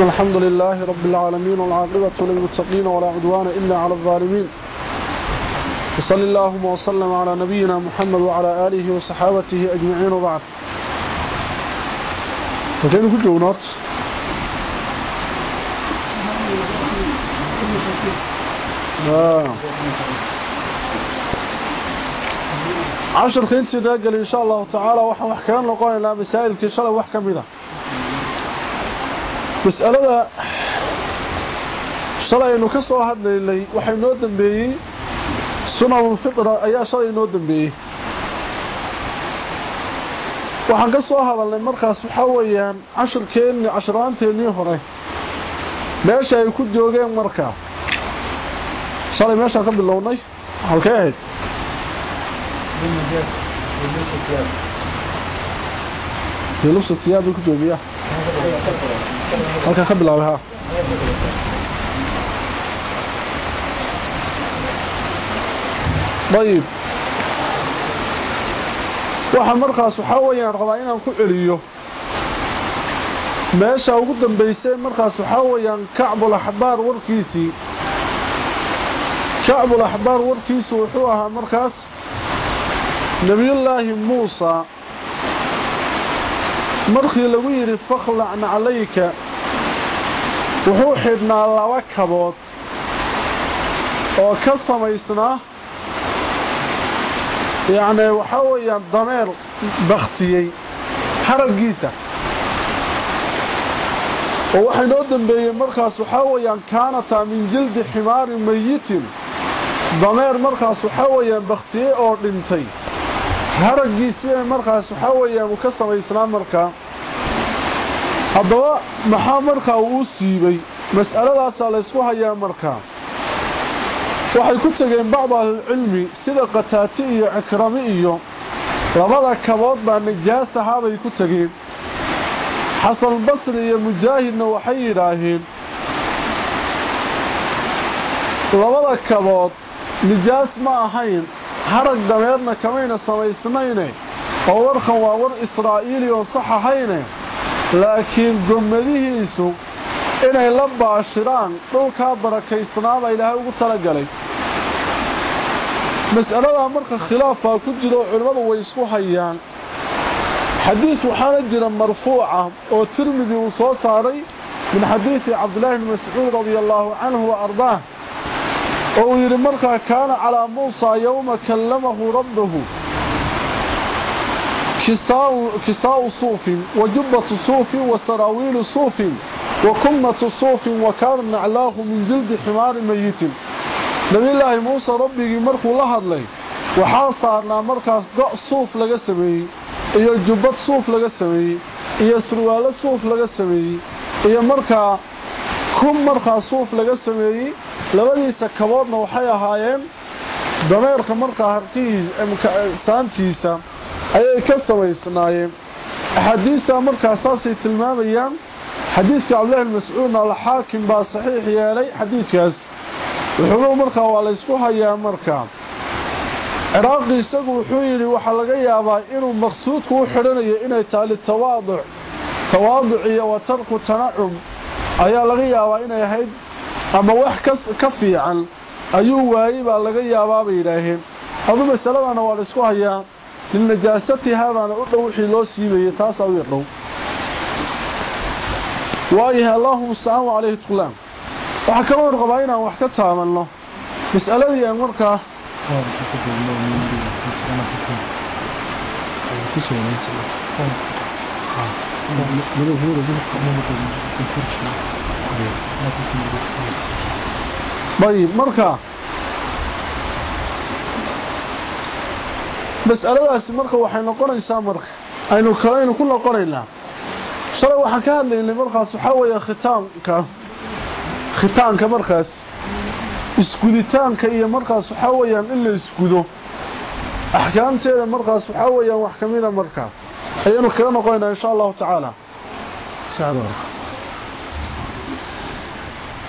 الحمد لله رب العالمين والعاقبة للمتقين ولا عدوان إلا على الظالمين. وصلى اللهم وسلم على نبينا محمد وعلى آله وصحابته أجمعين وبعد. وكان كل جونات. عشر كنت داقل إن شاء الله تعالى وحا وحكان لقوين لا مسائل كشلا وحكا مذا مسألة shalay aynu ka soo hadlaynay waxay noo dambeeyey sunanul fitra ayaa shalay noo dambeeyey. Waxaan ka soo hadalnay markaas waxaa weeyaan cashirkeennii cashiraanteennii hore meesha ay ku joogeen markaa shalay meeshaan ka bilownay halkay ahayd. Lubsa tiyaab bay ku joogiya halkaan ka bilaabay ha ayib waxaa markaas waxaa weyaan rabaa inaan ku celiyo. Meesha ugu dambaysay markaas waxaa weyaan kacbul axbaar warkiisii kacbul axbaar warkiisu wuxuu ahaa markaas nebiyullaahi muusa markii lagu yidhi fakhlacna calayka wuxuu xidhnaa laba kabood oo ka samaysnaa yacni waxaa weeyaan dameer baktiyey haraggiisa. Oo waxay noo dambeeyey markaas waxaa weeyaan kaanataa min jildi ximaarin mayitin dameer markaas waxaa weeyaan baktiyey oo dhintay haraggiisii markaas waxaa weeyaan uu ka samaysnaa markaa haddaba maxaa markaa uu siibay? Mas'aladaasaa laysku hayaa markaa waxay ku tegeen bacdu ahlilcilmi sida qataati iyo cikrami iyo labada kabood baa najaas ahaa bay ku tegeen xasanulbasri iyo mujaahidna waxay yidhaaheen labada kabood nijaas ma ahayn sax ahayne laakiin gommadihiisu inay la baashiraan dhulkaa barakaysnaabaa ilaahay ugu talagalay mas'aladaa marka khilaaf baa ku jira oo culimmadu way isku hayaan xadiis waxaana jira marfuuca oo tirmidi uu soo saaray min xadiisi cabdillaahi bni mascuud radia allaahu canhu wa ardaah oo uu yidhi markaa kaana calaa muusaa yowma kallamahu rabbahu. Kisaa'u suufin wa jubbatu suufin wa saraawiilu suufin wa kummatu suufin wa kaana naclaahu min jildi ximaari mayitin nabiyulaahi muuse rabbigii markuu la hadlay waxaa saarnaa markaas go' suuf laga sameeyey iyo jubbad suuf laga sameeyey iyo surwaallo suuf laga sameeyey iyo markaa kun markaa suuf laga sameeyey labadiisa kaboodna waxay ahaayeen dameerka markaa harkihiisaantiisa ayay ka samaysnaayeen axaadiistaa markaa saasay tilmaamayaan xadiidka cabdillahi mascuudna alxaakim baa saxiix yeelay xadiidkaas. Wuxuugu markaa waa laysku hayaa markaa ciraaqi isagu wuxuu yidhi waxaa laga yaabaa inuu maqsuudku u xidhanayo inay tahay litawaaduc. Tawaaduc iyo wa tarku tanacum. Ayaa laga yaabaa inay ahayd ama wax ka fiican ayuu waayey baa laga yaabaa bay yidhaaheen adu masaladana waa laysku hayaa linajaasati haadaana u dhow wixii loo siibayay taasaa u yardhow waayahay allahuma mustacaan wa calayhi tuqlaan waxaa kaloon qabaa inaan wax ka taabanno mas'aladii aan markaa ayib marka mas'aladaasi marka waxay noqonaysaa marka aynu kalaynu ku noqonaynaa. Shalay waxaan ka hadlaynay markaas waxaa weeye khitaanka khitaanka markaas isguditaanka iyo markaas waxaa weeyaan in la isgudo. Axkaamteeda markaas waxaa weeyaan wax kamida markaa ayaynu kaga noqonaynaa insha allahu tacaala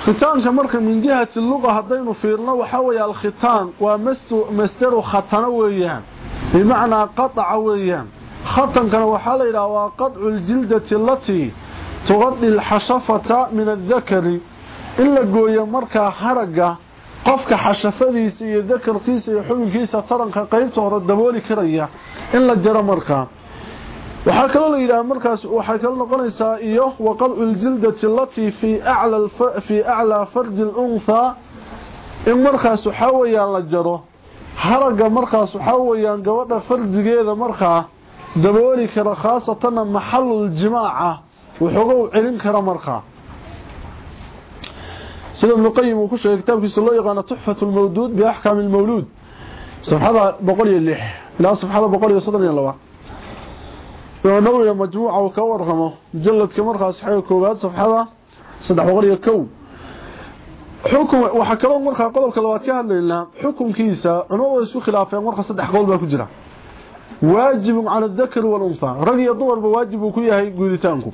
khitaanka marka min jihati luqa haddaynu fiirno waxaa weeye alkhitaan waa masdaru khatano weeyaan. Bimacnaa qataca weeyaan. Khatankana waxaa la yidhaha waa qadcu ljildati alatii tuqadi alxashafata min adakari in la gooyo markaa haraga qofka xashafadiisa iyo dakarkiisa iyo xubinkiisa taranka qaybta hore dabooli karaya. In la jaro markaa waxaa kaloo la yidhaha markaas waxay kala noqonaysaa iyo waqadcu ljildati alatii fii aclaa farji lunhaa in markaas waxaa weyaan la jaro haraga markaas waxaa weyaan gabadha farjigeeda markaa dabooli kara khaasatana maxaluljimaaca wuxuuga celin kara markaa sida ibnu qayim uu ku sheegay kitaabkiisa loo yaqaano tuxfatu lmawduud biaxkaami lmawluud safxada boqol iyo lix ilaa ونوي مجموعة وكورهمه. مجلد كمرخة صحيح كوبات صفحة صدح وغري الكو حكم وحكرون مرخة قلب كلواتيها لله. حكم كيسا عنوه يسو خلافين مرخة صدح قلب الكجرة واجب على الذكر والأنفاء رقي الضوار بواجب وكيها يقولتانكم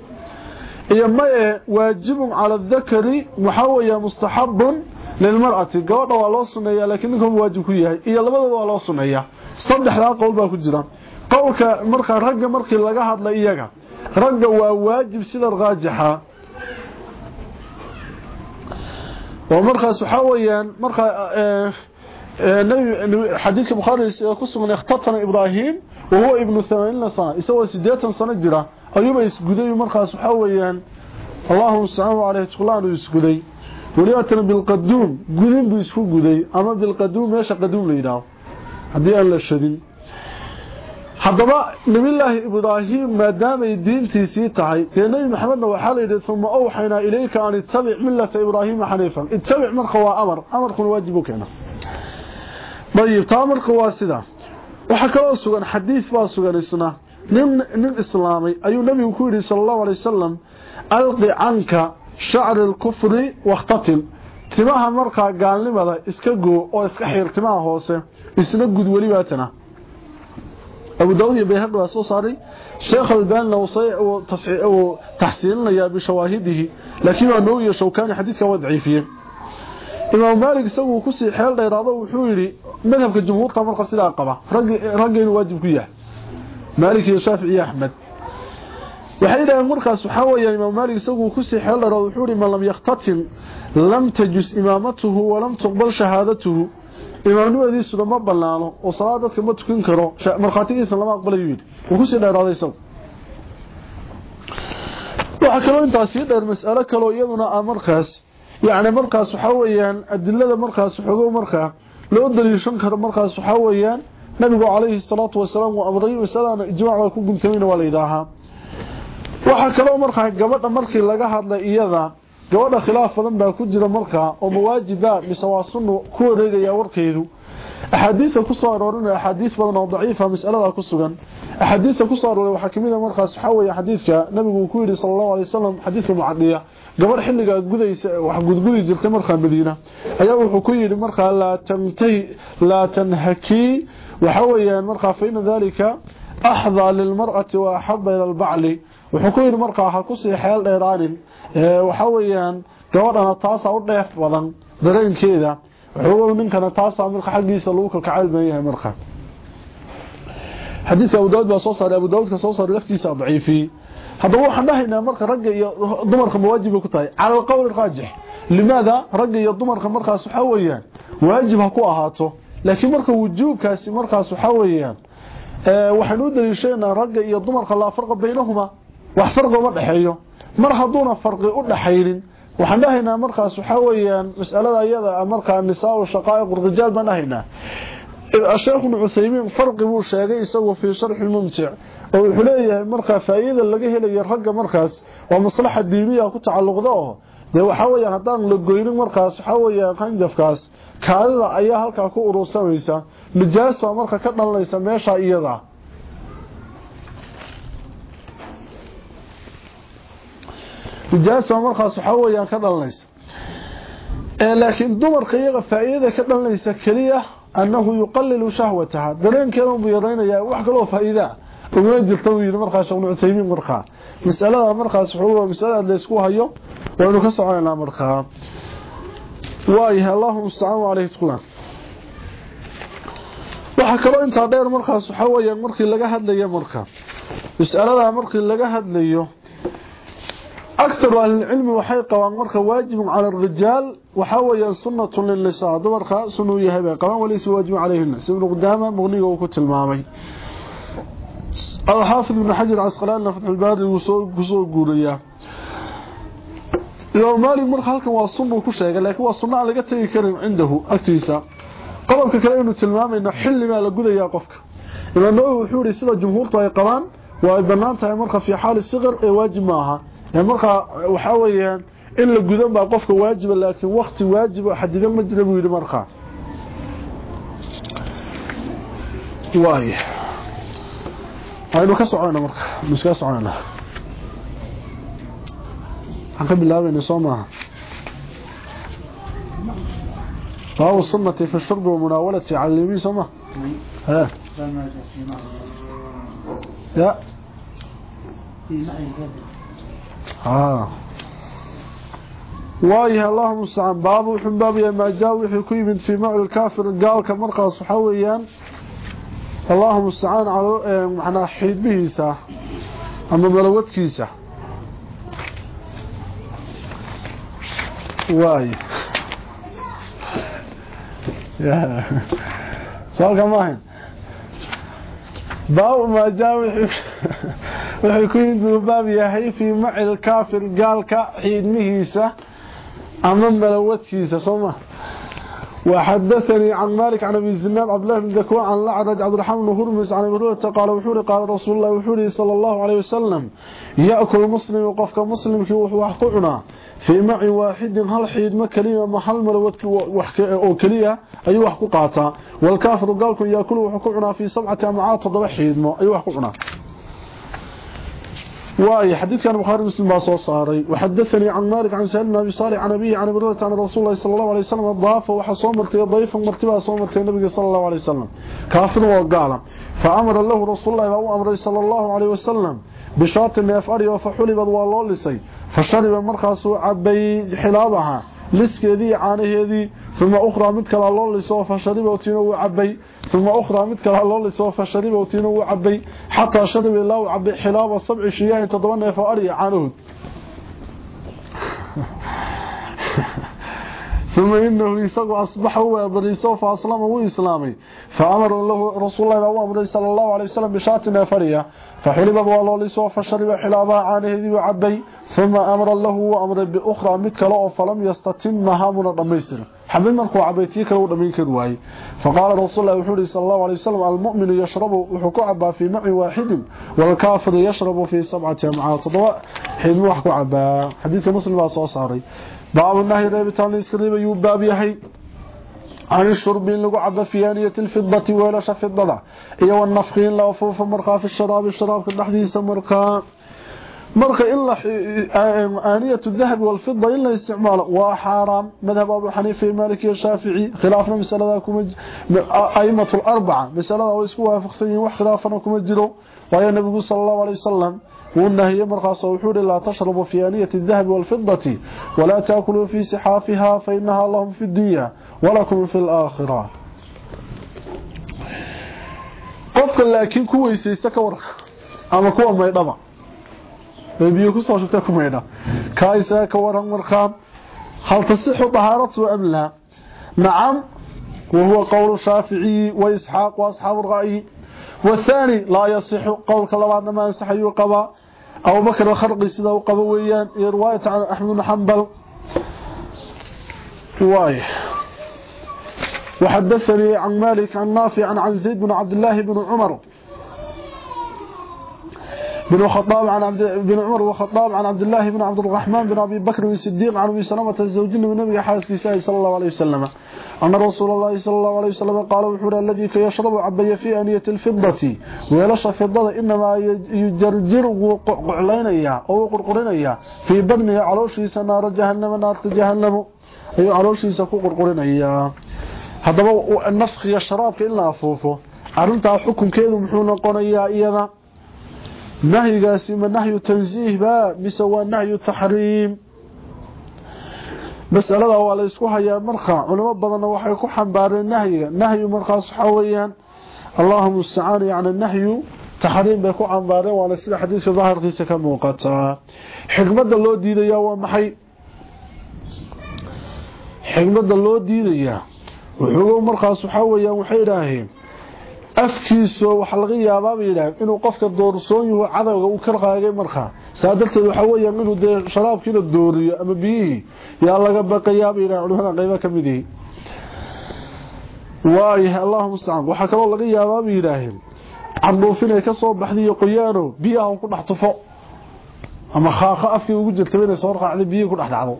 إيما واجب على الذكر محاوية مستحب للمرأة. قوة الله صنعية لكنكم واجب كيها إيما الله صنعية صدح قول قلب الكجرة qowlka markaa ragga markii laga hadla iyaga ragga waa waajib sida raajixa oo markaas waxaa weeyaan markaa xadiidka bukhaari ku sugan ikhtatana ibraahim wahuwa ibnu thamaaniina sana isagoo sideetan sano jira ayuuba isguday markaas waxaa weeyaan allahuma mustacaan caleyh tuqlaan uu isguday welibatana bilqaduum gudin buu isku guday ama bilqaduum meesha qaduum la yidhaaho haddii aan la shadin haddaba nabillaahi ibraahim maadaamay diintiisii tahay dee nebi maxamedna waxaa la yidhi uma awxaynaa ilayka an ittabic millata ibraahiima xaniifan. Ittabic marka waa amar amarkuna waajib u keena. Ayib taa marka waa waxaa kaloo sugan xadiid baa sugan isna nin nin islaamay ayuu nabigu ku yidhi sala allahu alay wasalam alqi canka shacri lkufri wakhtatil timaha markaa gaalnimada iska goo oo iska xiir timaha hoose isna gud welibaatana abu أبو دوهي بيهبه أسوصاري شيخ البان لو صيعه تحسيننا بشواهده لكن هو نوي شوكان حديثك وضعي فيه إمام مالك سوه كسي حيال ليراضه وحويري مذهب كالجمهور طمال قصير أقبع رقين واجب كياه مالك يشافعي أحمد. وحيدا أمرك سبحانه يا إمام مالك سو كسي حيال ليراضه وحويري من لم يختتل لم تجس إمامته ولم تقبل شهادته. Imaamnimadiisuna ma banaano oo salaad dadka ma tukin karo. Markhaatigiisa lama aqbalayu yidhi. Wuu ku sii dheeraaday isagu waxaa kaloo intaas sii dheer mas'alo kaloo iyaduna ah markaas. Yacni markaas waxaa weeyaan adilada markaas xogow markaa loo daliishan karo markaas waxaa weeyaan nabigu calayhi salaatu wasalaam uu amray masaladana ijmaac ku guntamayna waa la yidhaahaa. Waxaa kaloo markaa gabadha markii laga hadlay iyada gabadha khilaaf badan baa ku jira markaa oo mawaajiba mise waa sunnu ku wareegaya warkeedu axaadiidta kusoo aroorinaya axaadiis badan oo daciifa masalada ku sugan axaadiidta kusoo arooray waxaa kamid a markaas waxaa weeye xadiidka nabigu uu ku yidhi sala allahu alay wasalam xadiidka mucadiya gabadh xilligaa gudaysa wax gudgudi jirtay markaa madiina ayaa wuxuu ku yidhi markaa laa tantahi laa tanhakii waxa weeyaan markaa fa ina dalika axdaa lilmar'ati wa axaba ila albacli wuxuu ku yidhi markaa ha kusii xeel dheeraanin waxa weeyaan gabadhana taasaa u dheef badan dareenkeeda wuxuu ninkana taasaa marka xaggiisa lagu kalkacayl badan yahay marka xadiidka abu daawud baa soo saaray abu daawudka soo saaray laftiisa daciifiyey haddaba waxaan dhahaynaa marka ragga iyo dumarka mawaajibay ku tahay cala alqowl raajix limaada ragga iyo dumarka markaas waxaa weeyaan waajib ha ku ahaato laakiin marka wujuubkaasi markaas waxaa weeyaan waxaynu u daliishaynaa ragga iyo dumarka laa farqa baynahuma wax farqi uma dhexeeyo mar hadduuna farqi u dhaxaynin waxaan dhahaynaa markaas waxaa weeyaan masalada iyada markaa nisaa shaqaa'iq rijaal baan dhahaynaa. Ibnu cuthaymiin farqi buu sheegay isagu fii sharxi mumtic oo wuxuu leeyahay markaa faa'iida laga helayo ragga markaas waa maslaxa diiniya ku tacalluqda oo dee waxaa weeyaan haddaan la goynin markaas waxaa weeyaan qanjafkaas kaadida ayaa halkaa ku urursamaysa nijaas baa marka ka dhalanaysa meesha iyada رجاسة حوى صحوة كذا ليس. إيه، لكن دمر خيغة فائدة كذا ليس. كرية أنه يقلل شهوتها. درين كانوا بيضين يا وحقلوا فإذا ومنجد الطوي لمرخة شغل عثيمين مرخة. مسألة مرخة صحوة مسألة ليسكوها يوم. ونكسع على مرخة. وإيها اللهم استعانوا عليه تقولان. وحكرو إنت دير مرخة صحوة يا مرخي لقى هدلي يا مرخة. مسألة مرخي لقى هدلي يوم. أكثر أهل العلم وحي قوان مركا واجب على الرجال وحاويا سنة للنساء. دمركا سنو يهبا قوان وليس واجب عليهن. سيبن قداما مغنية وكت المامي الحافظ بن حجر عسقلان فتح الباري وصول قوريا يوم مالك مركا هلكا وصنة كشيغا لكن وصنة لغا تغي كريم عنده أكتيسا. xilligaa la gudayaa qofka imaam nawawi wuxuu yidhi sida jumhuurtu ay qabaan waa ay bannaan tahay marka fii xaali siqar ee waajib maaha marka waxaa weeyaan in la gudan baa qofka waajiba laakiin wakti waajib oo xadidan ma jira buu yidhi markaa waay aynu ka soconayna marka miska soconayna waxaan ka bilaabayna soo maaha باب السنة في الشرب ومناولة على اليمين سمع ها لا ها وايه اللهم استعان باب وحن باب ما جاء وحي كيمد في معل الكافر. قال كمرقى صحويا. اللهم استعان على معنا حيد بهيسا أما ملوت كيسا. وايه سؤال maahan باب ما جاء ويكون من باب يحيي في معل الكافر قال كحيد مهيسة أمام بلوت كيسة وحدثني عن مالك عن أبي الزناد عبد الله بن ذكوان عن لعرج عبد الرحمن بن هرمز عن أبي قال وحوري قال رسول الله وحوري صلى الله عليه وسلم يأكل مسلم وقفك مسلم كي وحو قعنا في معي واحد هل حيد ما كلية اي wax ku qaata wal kaafir galku yaakulu wuxuu ku cunaa fi sab'ati am'aat toddoba xiidmo ay wax ku cunaa واي حديث كان بخاري مسلم باصو صاري. وحدثني عن مالك عن سهل بن أبي صالح عن ابي عن ابي عن رسول الله صلى الله عليه وسلم ضاف وحصو مرتي ضيف مرتبة صو مرتي النبي صلى الله عليه وسلم. كافر وقال فأمر له رسول الله وامر صلى الله عليه وسلم بشاط النفر فحلب والله لسي فشرب مرخص عبي حلابها. liskeedii caanaheedii ثم أخرى من كلا الله اللي سوف شريبه وتينه وعبي. ثم أخرى من كلا الله اللي سوف شريبه وتينه وعبي. حتى شرب الله وعبي حلاب الصبع الشيئة تضمن فأري عنه. ثم إنه يساق أصبحه ويضر يسوف أسلامه وإسلامه فأمر الله رسول الله صلى الله عليه وسلم بشاتنا فريه فحلب والوليس فشرب حلابها عانه وعبي ثم أمر له وأمر بأخرى له فلم يستتمها من الرميسر. حبيب مركو عبيتيك لو دمين كدواي. فقال رسول الله وحوري صلى الله عليه وسلم المؤمن يشرب وحكو عبا في معي واحد والكافر يشرب في سبعة معات ضواء حين وحكو عبا. حديث مسلم بأسوا صاري باب النهي ريبتان لإسكريب يوباب يحي عن الشرب لغو عبا في آنية الفضة ويلش فضة إيو النفخين لا أفوف مرقى في الشراب الشراب كالنحديث مرقى مرقى إلا آنية الذهب والفضة إلا استعمال. وحرام. مذهب أبو حنيفة مالكي الشافعي خلافنا مسألة أئمة الأربعة. مسألة ويسكوها فقسين وخلافنا كمجلوا وهي النبي صلى الله عليه وسلم. والنهي مرقى صوحور لا تشربوا في آنية الذهب والفضة ولا تأكلوا في سحافها فإنها لهم في الدنيا ولكم في الآخرة. qofka laakiin ku weysaysta ka war ama kuwa maydhaba biyo ku soo shubta ku maydha ka isaga ka am la nacam وهو قول الشافعي وإسحاق وأصحاب الرأي. والثاني لا يصح قول كلابنا ما ينسحي وقضى أو بكر الخرق سيده وقبويا رواية عن أحمد بن حنبل. رواية. وحدثني عن مالك عن نافع عن زيد بن عبد الله بن عمر. بن خطاب عن عبد بن عمر وخطاب عن عبد الله بن عبد الرحمن بن أبي بكر الصديق عن أبي سلمة الزوج من النبي حاسس صلى الله عليه وسلم. ان رسول الله صلى الله عليه وسلم قال وحور الذي يشرب عبي في انيه الفضه ويلش فضه انما يجرجر وقعلينيا او قرقرينيا في بدنه علوشيس نار جهنم نار جهنم اي علوشيس ku qurqurinaya hadaba nafkhiga sharaabka in la afuufo arinta xukunkeedu muxuu noqonayaa iyada nahyigaasi ma nahyu tansiih ba mise waa nahyu taxriim masalada waa la isku hayaa markaa culimo badanna waxay ku xambaareen nahyiga. Nahyu markaas waxaa weeyaan allahuma mustacaan yani nahyu taxriim bay ku cambaareen waana sida xadiidka daahirkiisa ka muuqataa xikmadda loo diidayaa waa maxay? Xikmadda loo diidayaa wuxuu markaas waxaa waxay idhaaheen afkiiso waxa laga yaabaa bay yidhaaheen inuu qofka doorsooyuhu cadowga uu ka qaagay markaa saa darteed waxaa weeyaan inuu dee sharaabkiina dooriyo ama biyihii yaa laga baqayaa bay yidhahen culimada qaybo ka mid ihi waayahay allahu mustacaan waxaa kaloo laga yaabaa bay yidhaaheen candhuuf inay ka soo baxday iyo qoyaano biyaha ku dhex tufo. Ama khaaqo afkii ugu jirtaba inay soo raacday biyihii ku dhex dhacdo.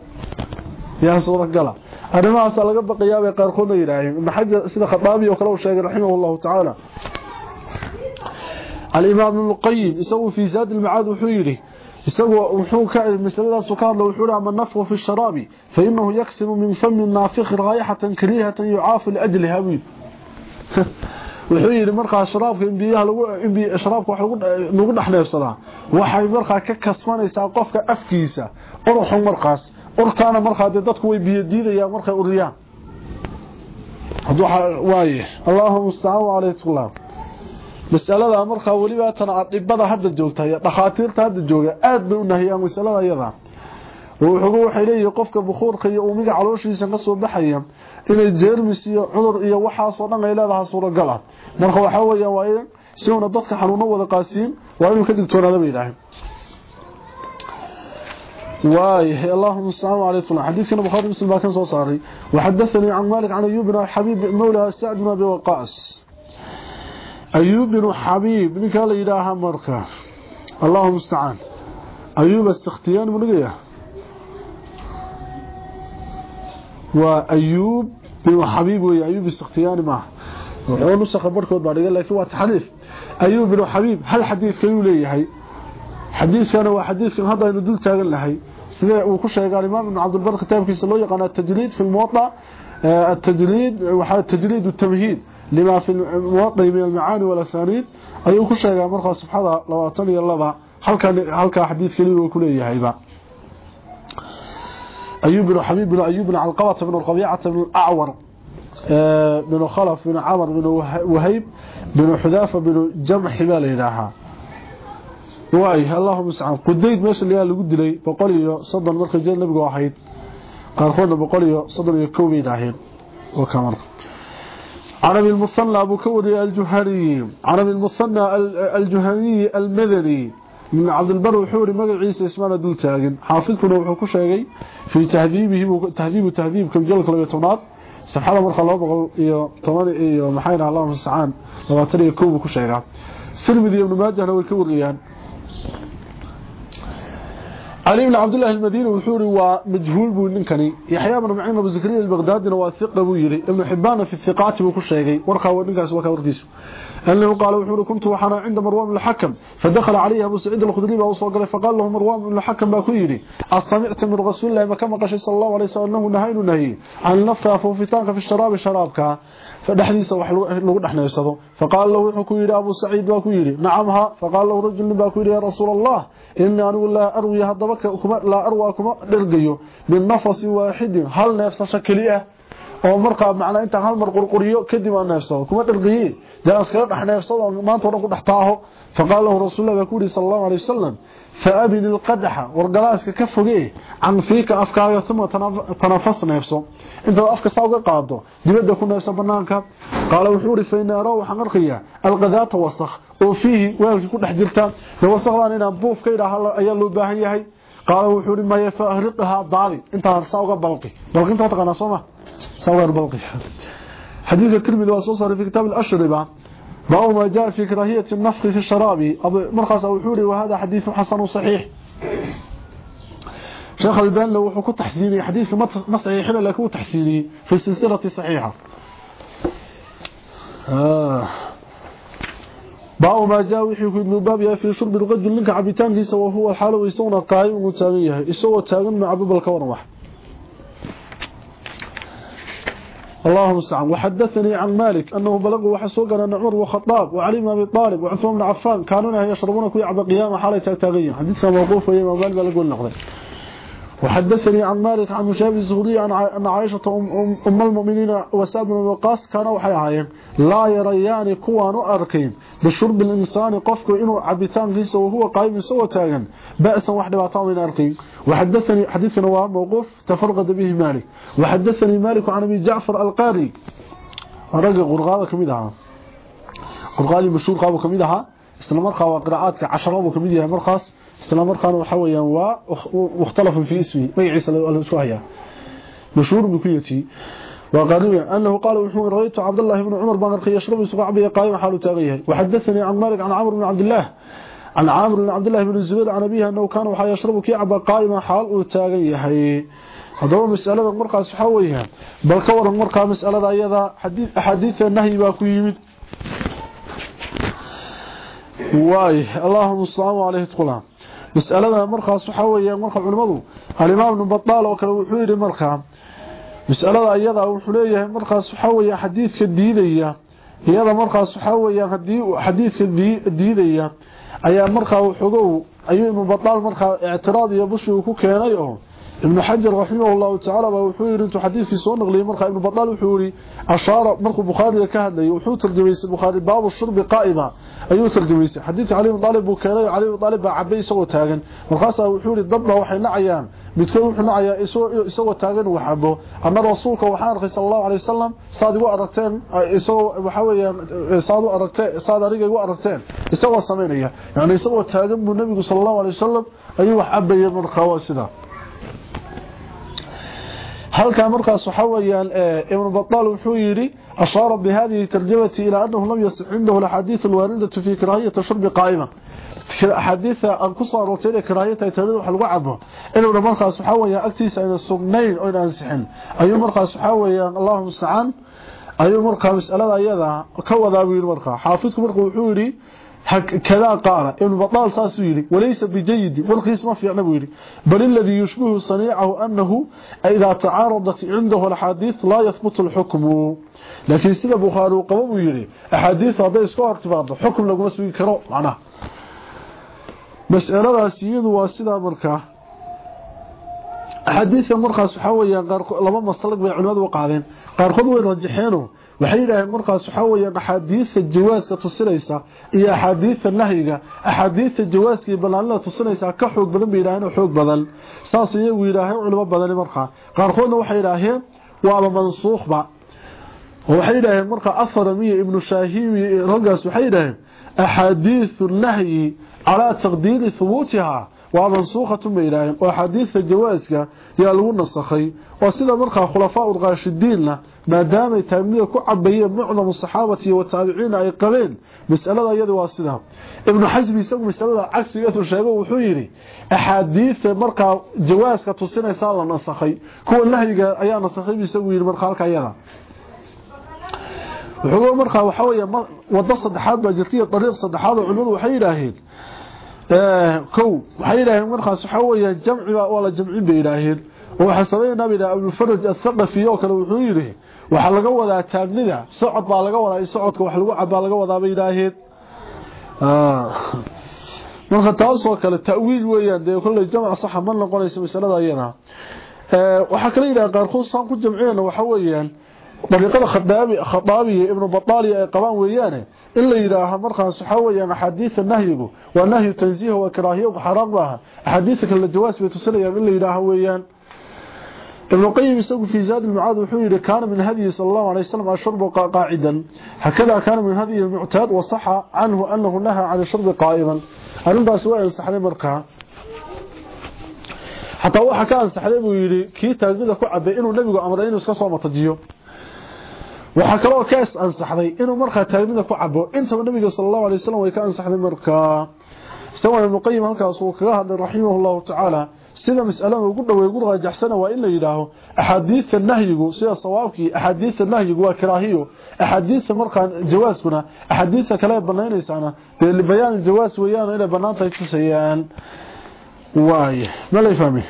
Yaa suuragala arrimahaasa laga baqayaa bay qaarkoodna yidhaaheen ibn xajar sida khadaabi oo kale uu sheegay raximah allahu tacaala alimaam ibnulqayim isagu fii zaad ilmacaad wuxuu yidhi isagoo wuxuu ka masaladaas ka hadla wuxuu ama nafqu fi sharabi fa innahu yaksimu min fami naafiq raayihatan karihatan yucaafu liajliha buu wuxuu yidhi markaa sharaabka biyaha lagu in sharaabka wax lagu lagu dhaxneefsadaa waxay markaa ka kasbanaysaa qofka afkiisa uruxun markaas urtaana markaa dadku way biyo diidayaan markay uriyaan waaye allahuma mustacaan calaytullah masalada markaa weliba tan adibada hadda joogta iyo dhakhaatiirta hadda jooga aad bay u nahiyaan masalada iyada. Wuxugu waxay leeyihiin qofka bukuurka iyo uumiga calooshiisa ka soo baxaya inay jeermis iyo cudur iyo waxaasoo dhan ay suuragal ah. Marka waxaa weeyaan waa in si uuna dadka xanuuno wada qaasiin waa inuu ka digtoonaada bay yidhaaheen واي اللهم صل على سيدنا حديثنا البخاري ومسلم كان سو صاري وحدثني عن مالك عن أيوب بن حبيب مولى سعد بن أبي وقاص. أيوب بن حبيب من قال يداها مركه اللهم استعان. أيوب استختيان من غيره وأيوب بن حبيب ويا أيوب استختيان ما wuxuu nusakha barkood baa dhigay laakiin waa taxriif ayuub bin xabiib hal xadiis kayuu leeyahay dul taagan lahay sida uu ku sheegay imaam ibn abdul bar kitaabkiisa loo yaqaan at-tajlid fi al-muwatta at-tajlid waxa tajlid at-tamhid lima fi al-muwatta min al-maani wal asanid ayuu ku sheegay markaa subxada 22 halka halka xadiiska uu ku leeyahay ba أيوب بن حبيب بن أيوب بن علقبة بن القبيعة بن الأعور بن خلف بن عمر بن وهيب بن حذافة بن جمح بالإلهة واي اللهم استعان قديد meesha laga lagu dilay 130 markay jeel nabiga ahayd qaarkoodna 130 bay dhaaheen oo kamar عربي المصنع أبو كوري الجهري عربي المصنع الجهري المدني من عبد البر وحوري مقع عيسى اسمانا دول تاغن حافظكنا وحو كشيغي في تهذيبه تهذيب تهذيب كم جلك لو يتوناد صفحه marka 200 iyo 10 iyo maxayna Allah musta'an 22 ku sheega Sirmidi ibn Majah way ka wariyaan علي بن عبد الله المديني وحوري ومجهول بو نكني يحيى بن معين أبو زكريا البغدادي وثقه بو يري. ابن حبان في الثقات بو كشيغي. ورقة ودنكاس وكا ورقيس أنه قال وحوري كنت وحنا عند مروان الحكم. فدخل عليه أبو سعيد الخدري وصو قال فقال له مروان الحكم باكو يري. اصمعت من رسول الله ما كما قش صلى الله عليه وسلم أنه نهي. عن نفا فوفتانك في الشراب شرابك. فدحديسه وخلو لوو دخنهسدو فقال له وحكو يري أبو سعيد واكو يري. نعمها فقال له رجل باكو يا رسول الله ان أنا ولا أروي هدبك كما لا اروى كما دلغيو من نفس واحد. هل نفس شكلية؟ أو مرقا معناه أنت هل مر قرقريو كدي ما نفسه. كما دلغيي دا اسكلا دخنهسدو ما تورن كو دختاهو فقال له رسول الله باكو صلى الله عليه وسلم. فأبن القدح ورقلاسك كفوقيه عن فيك أفكار ثم تنفس نفسه انت أفكار ساوق قاده دبدا كنا يسبنانك قال وحوري فإن أروح نرقيا الغذات وسخ وفيه ويلك كل حجرتا وسخ أنا بوف كيدا أيا لو باهن يحي قال وحوري ما يفأهرقها ضالي انت ساوق بلقي بلقي انت وتقنا صوما ساوق بلقي حديث الترمذي وصوصر في كتاب الأشربة باب ما جاء في كراهية النفخ في الشراب. مرخص أو حوري وهذا حديث حسن صحيح. شيخ البان لو حكو تحسيني. حديث ما صحيح لكن تحسيني في السلسلة صحيحة آه. باب ما جاء وحي ابن باب في شرب الرجل لك عبيتان ليس وهو الحال ويسون قائم ومتابعيه يسوى تاغن مع باب الكورنوح اللهم استعان وحدثني عن مالك أنه بلغ وحسوق أن عمر وخطاب وعلي بن أبي طالب وعثمان بن عفان كانوا يشربون كوي عبد قيامة حالة تاغيين حديث كان موقوف ويما بال بلغوا النقضي. وحدثني عن مالك عن مشاب الزهري أن عائشة أم المؤمنين وسعد بن وقاص كانوا وحي عاين لا يريان كوان أركين بشرب الإنسان قفك إنه عبتان ليس وهو قائم سوى تاغن بأسا واحدة بعطان من أركين وحدثني حديثنا وهو موقف تفرغد به مالك. وحدثني مالك عن أبي جعفر القاري. رجل قرغابة كميدها. قرغالي مشهور قابة كميدها. isla markaa waa qiraa'aadka markaas isla markaana waxa weeyaan waa mukhtalafu fi ismi magaciisa la isku وقالوا أنه قال وحوم رأيت عبد الله بن عمر بن رقي يشرب سقع عبي قائم حاله تاغيه. وحدثني عن مالك عن عمرو بن عبد الله. عن عامر بن عبد الله بن الزبير عن أبيه أنه كان وحا يشرب كي عبا قائما حال تاغيه. هذا مسألة مرقى سحويها بل كور مرقى مسألة أيضا حديث النهي باكو يمد. واي. اللهم صل عليه تقولها مسألة مرخص وحوية مرخى علمضو الإمام ابن بطال وكان وحوير مرخى مسألة أيضا وحوليه مرخص وحوية حديث كالدينية هذا مرخص وحوية حديث كالدينية أي مرخى وحقوه أي ابن بطال مرخى اعتراض يبشي وكو كينيه ابن حجر رحمه الله تعالى وحو يرنت حديث في سنن غلي مرخى ابن بطال وحوري اشار مرخى بخاري كهدلي وحو ترجميس البخاري باب الشرب قائمه ايو ترجميس حديث علي بن طالب وكانه علي بن طالب عبي سو تاغن مرخاص وحوري taagan waxabo ama rasuulka waxaan arkay sallallahu alayhi wasallam saad igu aragteen isoo waxa weeyaan saad u aragtay saad ariga igu aragteen isagoo sameynaya yani isagoo taagan buu nabigu sallallahu alayhi wasallam ayuu wax cabayay markaa sida هل كان مركا صحويا آه، ابن بطال وحويري أشار بهذه الترجمة إلى أنه لم يستح عنده الحديث الواردة في كراهية الشرب قائمة. حديث القصر والتالي كراهية يتنوح الوعب إنه ابن مركا صحويا أكتس عن السقنين أين أنسحن. أي مركا صحويا اللهم استعان أي مركا مسألة أيضا كوضا بي المركا حافظك مركا وحويري كذا قال ابن بطال ساسويري وليس بجيد والقيس ما في عنه يري. بل الذي يشبه صنيعه أنه إذا تعارضت عنده الحديث لا يثبت الحكم. لكن سيدة بخاري وقبض يري أحاديث هذا يسكوها ارتباط حكم لكم اسمه كرو معناه مسألة سيد واسدة مركة أحاديث مركة سحوية لما مصلق بين علمات وقعدين. قارخذ وين رجحينه؟ waxay yidhaaheen markaas waxaa weyaan axaadiidta jawaaska tusinaysa iyo axaadiidta nahyiga axaadiidta jawaaska iyo banaanida ka xoog badan bay yidhaaheen oo badan. Saas iyagu yidhaaheen culimo badani markaa qaarkoodna waxay yidhaaheen waaba mansuukhba. Waxay yidhaaheen markaa aharamiyo ibnu shaahim iyo waxay yidhaaheen axaadiidu nahyi calaa taqdiiri hubuutihaa waa mansuukhatun bay yidhaaheen. Oo axaadiidta jawaaska yaa lagu nasakhay. Oo sida markaa khulafaa raashidiinna maadaamay taamnida ku cabayeen mucdamu saxaabati wa taabiciina ay qabeen mas'alada iyada waa sidaa ibnu xasbi isagu mas'alada cagsigeedu sheego wuxuu yidhi axaadiista markaa jawaaska tusinaysaa la nasakhay kuwa nahyiga ayaa nasakhay isagu yidhi markaa halka iyada wuxuu markaa waxa weeye wado saddexaad baa jirtay dariiq saddexaad oo culimadu waxay yidhaaheen kow waxay yidhaaheen markaas waxa weeye jamciga waa la jamcin bay yidhaaheen oo kale wuxuu yiri waxaa laga wadaa taamnida socod baa laga wadaa socodka wax lagu cabaa laga wadaa bay yidhaaheen ah. marka taasoo kale ta'wiil weeyaan dee kolley jamc saxa ma noqonaysa masalada ayana. Eh, waxaa kala yidhaha qaarkood saan ku jamciyana waxaa weeyaan dariiqada khadaabi khadaabiya ibnu bataaliya ay qabaan weeyaane in la yidhaaha markaas waxaa weeyaan axaadiida nahyigu waa nahyu tansiih waa karaahiyo xaraaq maaha axaadiida kale jawaas bay tusinayaan in la yidhaaha weeyaan. ابن القيم يسوق في زاد المعاذ وحير كان من هدي صلى الله عليه وسلم على الشرب قاعدا هكذا كان من هدي المعتاد وصح عنه أنه نهى عن الشرب قائما أرنبا سواء سحلي مرقها حتى هو حكا سحلي ويري كي تاغيدا ku cabay inuu nabigu amray inuu iska soo matajiyo waxa kale oo kaas ansaxday inuu markaa taagmida ku cabo inta nabiga sallallahu alayhi wasallam way ka ansaxday markaa sawa ibn qayyim halkaas uu kaga hadlay rahimahullahu ta'ala sida mas'alada ugu dhaweey ugu raajaxsana waa in la yiraahdo ahadiitha nahyigu sida sawaabki ahadiitha nahyigu waa karaahiyo ahadiitha markaan jawaaskuna ahadiitha kale banaynaysaana ee bayaan jawaas weeyaan inay banaantahay tusayaan waay ma la fahmi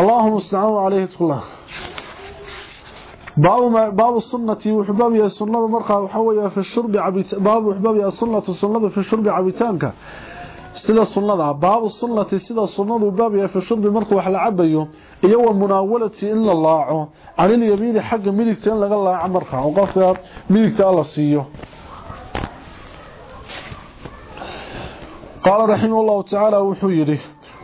اللهم استعان عليه الله باب ما باب السنة وحباب يا السنة مرقه وحويا في الشرب عبيت باب وحباب يا السنة السنة في الشرب عبيتانك sida sunnada baabu sunnati sida sunnadu baab yahay fi shurbi markuu wax la cabayo iyo wa munaawalati in la laaco calil yamiini xagga midigta in laga laaco marka oo qofka midigta la siiyo قال رحمه الله تعالى وحيره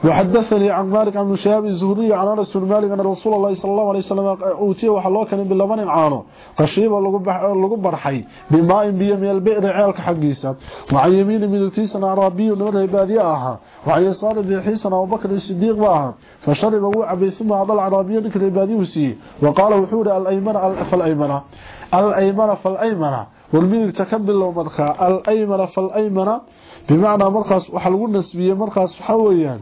وحدثني عن مالك عن شهاب الزهري عن رسول مالك أن رسول الله صلى الله عليه وسلم أوتي أوتيه وحلوه كان بلبن عانه. قشيب اللقب برحي. ان بي من البئر عالك حقيسا وعن يمين من اكتيسنا عرابي ونرى إبادي آها. وعن يصال أبو بكر الصديق باها فشرب هو عبي ثم عضى العرابي ذكر إبادي وسيه وقال وحور الأيمن فالأيمن. الأيمن فالأيمن. والمين اكتكب لو مدخى الأيمن فالأيمن. bimacnaa markaas waxaa lagu nasbiyey markaas waxaa weeyaan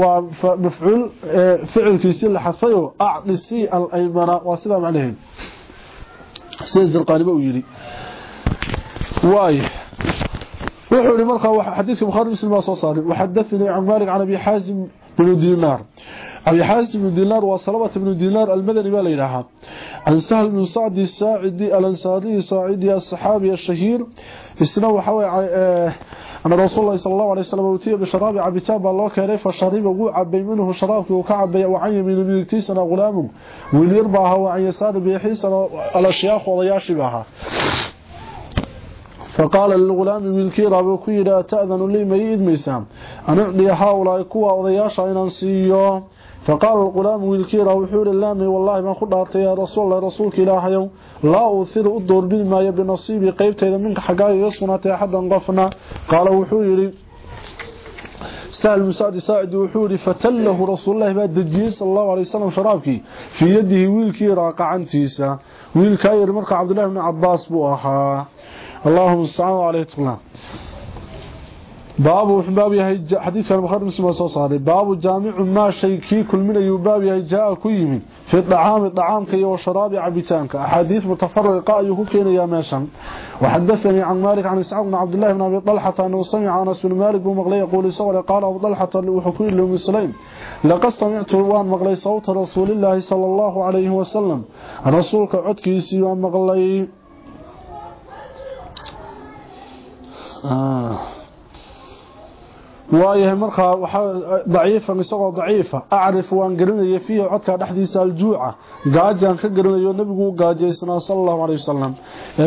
waa mafcuul ficilkiisii la xadfayo acdisi alaymana waa sidaa macnaheed sida zilqaaniba uu yidhi. Waay. Wuxuu yihi markaa xadiidka bukhari muslim baa soo saaray. Waxadaanii can maalik can abi xaasim binu diinaar. Hazim bin dinar wa salamat bin dinar al-madani baa leeyahay an sahl bin sa'd as-sa'idi al-ansari sa'idi as-sahabi ash-shahir isna waxa weey أن رسول الله صلى الله عليه وسلم أوتي بشراب عبتاب الله كان فشرب وعبي منه شرابك وكعبي وعن يمين ميكتيسنا غلام. ويربعها وعن يسار بيحيسنا الأشياخ وضياشي بها. فقال للغلام ويلكيرا وكيرا تأذن لي ميد ميسام أن أعطي هؤلاء كوا وضياشا إن أنسيه فقال الغلام ويلكيرا وحور اللامي والله ما خدارت يا رسول الله رسولك إلهي. لا أثير الدور بما يبي نصيبي قيبت إذا منك حقائي يصنع حدا قفنا قال وحوري سهل مساعد ساعد وحوري فتله رسول الله بعد الدجي صلى الله عليه وسلم شرابكي في يده ويلكي راقع عنتيسا ويلكاير مرقع عبد الله بن عباس بوأها اللهم استعانوا عليه باب باب xadiiska bukhari muslim soo saaray bab jaamicu ma shay ki kulminayo bab yahay jaa ku yimid fi dhaam dhaamka iyo sharaab cabitaanka ahadiith mutafarriqa ayuu ku keenaya meeshan وحدثني عن مالك عن إسحاق بن عبد الله بن أبي طلحة أنه سمع أنس بن مالك بمغلي يقول سوى قال أبو طلحة وحكي له سليم لقد سمعت وان مغلي صوت رسول الله صلى الله عليه وسلم. رسولك عدكيسي وان مغلي. آه. Waan garanaya fiihi codka dhexdiisa aljuuca gaajaan ka garanayo nabigu u gaajaysnaa sala allahu caleyh wasalam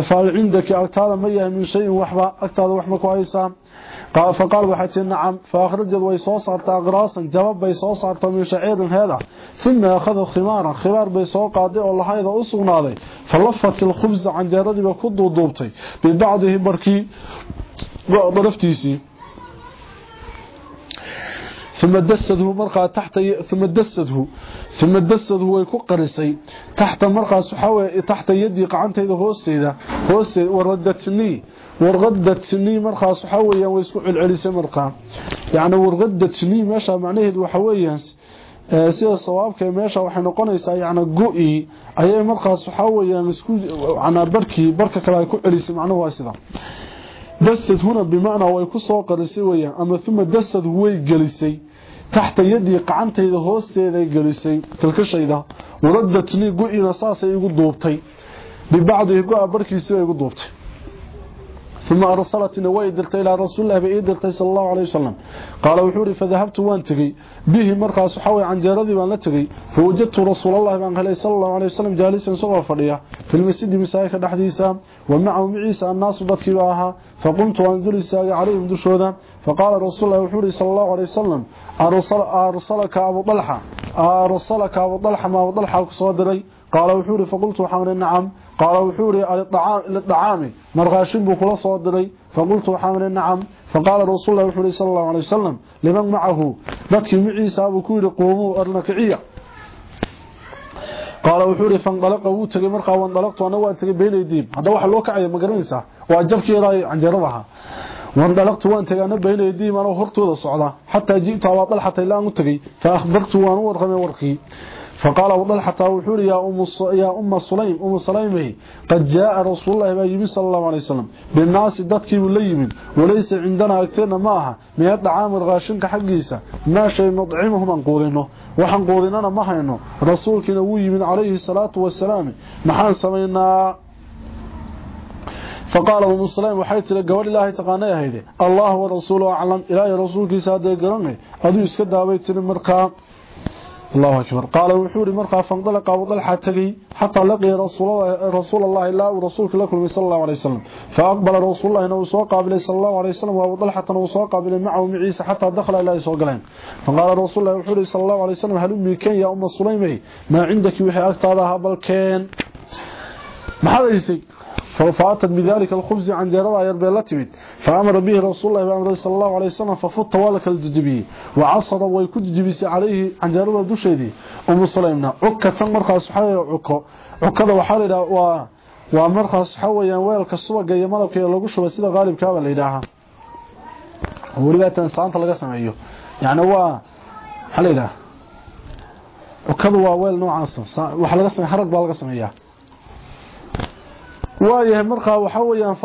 faal cindaki agtaada ma yahay min shayin waxba agtaada wax ma ku haysaa faqaal waxay tii nacam faakhrajad way soo saartaa aqraasan jabab bay soo saarta min shaciirin heeda uma akhada khimaaran khimaar bay soo qaaday oo lahayda u sugnaaday falafat ilkhubsa canjeeradiiba ku duuduubtay bibacdihi barkii daraftiisii ثم دسته مرقى تحت ثم دسته ثم ku qarisay تحت مرقى سحاوي تحت يدي marqa سحاوي way isku cilcilisay marqa yaani warqadatni meesha macnaheedu waxa weeyaan sida sawaabka meesha waxay noqonaysaa yaani go'i ayay marqa سحاوي isku ana barkii barka kale ay ku cilisay macnuhu waa sida dasad huna bimacnaa way ku soo qarisay weyaan ama uma dasad way gelisay taxta yadii qacantayda hoosteeday gelisay kalkashayda waradatnii go-ina saasay igu duubtay. Bibacdihi go-a barkiisi bay igu duubtay ثم أرسلت نوايا دلت إلى رسول الله بإيه دلت صلى الله عليه وسلم. قال وحوري فذهبت وانتقي به مرقى صحوي عن جاردي وانتقي فوجدت رسول الله بأنه صلى الله عليه وسلم جالسا صغر فريا. في المسجد مسائك الحديثة ومعه معيسى الناس بطباها فقمت وانذر إساق عليهم دشودا. فقال رسول الله وحوري صلى الله عليه وسلم أرسل أرسلك أبو طلحة. أرسلك أبو طلحة ما أبو طلحة قال وحوري فقلت وحوري نعم. Faqaala rasuullahi wuxuu ihi sal allahu alay wasalam liman macahu dadkii maciisa buu ku yidhi quumuu arnakiciya qaala wuxuu ihi fandalaqa wuu tegey markaa wandalaqtu ana waan tegey beynaydiim hadda waxa loo kacaya ma garanaysaa waa jabkeeda canjeeradaha wandalaqtu waan tegey ana beynaydiim anoo hortooda socda xataa ji'tu abaa dalxata ilaa aan u tegey fa akhbartu waan u warramay warkii فقال أبو طلحة وحول يا أم يا أم سليم أم سليم قد جاء رسول الله يبي صلى الله عليه وسلم. بالناس دتك وليمن وليس عندنا أكثرنا معها من الطعام الغاشن كحقيسة. ما شيء نطعمهم نقولينه وحن قولنا ما هينه رسولك نوي من عليه الصلاة والسلام. محان سمينا. فقال أبو مسلم waxay tiri gabadh ilaahay taqaanay ahayd allah wa rasuuluhu a'lam ilaahay rasuulkiisa haday garanay aduu iska daaway tiri markaa الله أكبر. قال وحوري مرقى فانطلق وطلحة تقي حتى لقي رسول رسول الله الله ورسولك لكم صلى الله عليه وسلم. فأقبل رسول الله أنه سوى قابل صلى الله عليه وسلم وطلحة أنه سوى قابل معه معيسى حتى دخل إلى سوى قلين فقال رسول الله وحوري صلى الله عليه وسلم هل أمي كان يا أم السليمي ما عندك وحي أكتارها بل كان. ما هذا يسي ففاتت بذلك الخبز عن جرى يربي لتمد فأمر به رسول الله بأمر صلى الله عليه وسلم ففط والك الجدبي وعصر ويكد جبس عليه عن جرى دشيدي أم سليمنا عكة مرخى سبحانه عكة عكة وحالنا و ومرخى سبحانه ويلك السوق يملك لغو شبه سيده غالب كابا ليداها ورغات انسانته laga sameeyo yani waa xalida عكة waa weel noocaas waxa laga sameeyaa harag baa laga sameeyaa waayahay markaa waxa weeyaan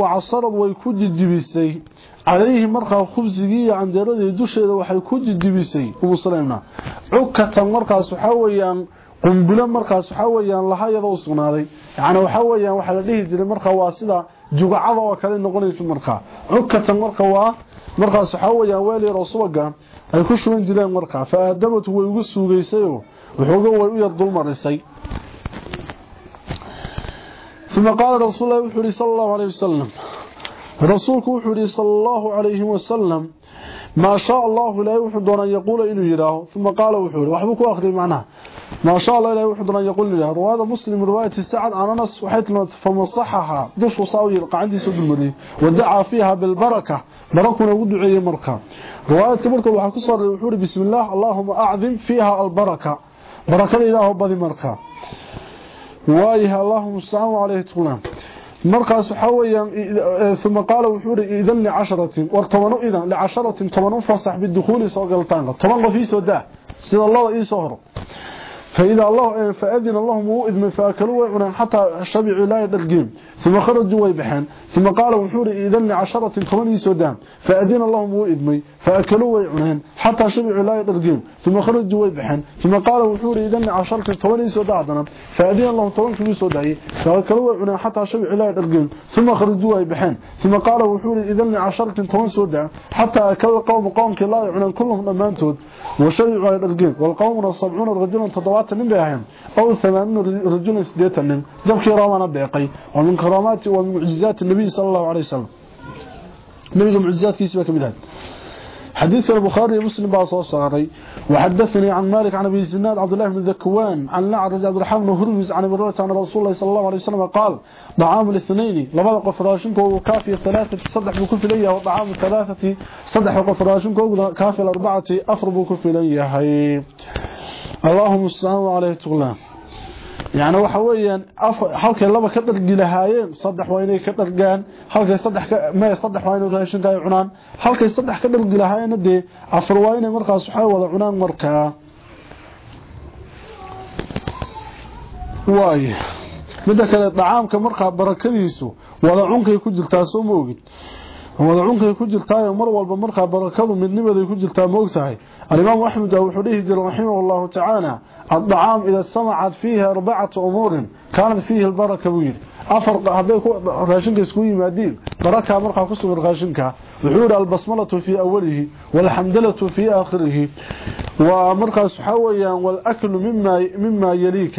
wacasarad way ku jijibisay. Calayhi markaa khubsigii iyo canjeeradii dusheeda waxay ku jijibisay. Umu saleymna cukatan markaas waxa weeyaan qumbulo markaas waxa weeyaan lahayada u sugnaaday. Yacni waxa weeyaan waxaa la dhihi jiray markaa waa sida jugacada oo kale noqonaysa markaa cukatan marka waa markaas waxa weeyaan weel yaroo subaga ay ku shuban jireen markaa fa aadamatu way ugu suugaysayoo wuxuuga way u yar dulmarisay ثم قال رسول الله وحوري صلى الله عليه وسلم رسولك وحوري صلى الله عليه وسلم ما شاء الله لا يوحد أن يقول إنه يراه ثم قال وحوري وحبك أخذي معناه ما شاء الله لا يوحد أن يقول يراه وهذا مسلم رواية السعد عن أنس وحيث فمصحها دش وصاوي يلقى عندي سود المدي ودعا فيها بالبركة. بركنا ودعي مركة. رواية كبركة وحكسر وحوري بسم الله اللهم أعظم فيها البركة. بركة إله بذي مركة. وايها اللهم صل عليه وسلم مرقس حويا ثم قال وحوري اذن لعشرة 10 و 10 اذن لي 10 و 10 فصح بالدخول سوغلطان 10 في سوده سيده الله يسهره فإذا الله فأذن اللهم وإذن فأكلوا ويعنان حتى شبعوا لا يدرقين ثم خرجوا ويبحان ثم قال وحور إذن عشرة كمان سودان. فأذن اللهم وإذن فأكلوا ويعنان حتى شبعوا لا يدرقين ثم خرجوا ويبحان ثم قال وحور إذن عشرة كمان سودان. فأذن اللهم طوان كمان سودان. فأكلوا ويعنان حتى شبعوا لا يدرقين ثم خرجوا ويبحان ثم قال وحور إذن عشرة كمان سودان. حتى أكلوا قوم قوم لا يعنان كلهم أمانتود وشبعوا لا يدرقين والقوم الصبعون الرجل تضوات nin bay ahayn aw 80 rajul 80 nin jabkii roomana deeqay oo min karaamaati wa mu'jizaat nabi sallallahu alayhi wasallam nabiga mu'jizaatkiisa ba kamid ah حديث البخاري ومسلم بقى صوت وحدثني عن مالك عن أبي زناد عبد الله بن ذكوان عن نعرج عبد الرحمن هرمز عن أبي عن رسول الله صلى الله عليه وسلم قال طعام الاثنين لبدا قفراشنك وكافي ثلاثة صدح بكف ليه وطعام ثلاثة صدح قفراشنك كافي الأربعة افرض بكف ليه هي اللهم السلام عليه تغلان يعني waxa weeyaan halkay laba ka dhargi lahaayeen saddex waa inay ka dhargaan halkay saddex ka ma saddex waa inay raashinka ay cunaan halkay saddex ka dhargi lahaayeen de afar waa inay markaas waxa wada cunaan markaa waay midda kale dacaamka markaa barakadiisu wada cunkay ku jirtaa soo moogid cunkay ku jirtaa mar walba markaa barakadu midnimaday ku jirtaa moogtahay الإمام أحمد أبو حديه رحمه الله تعالى. الطعام إذا سمعت فيها أربعة أمور كانت فيه البركة وير أفرق هذا راشنك اسكوي مادين بركة مرقى قسم الراشنك وحور البسملة في أوله والحمدلة في آخره. ومرقى سحويا والأكل مما, مما يليك.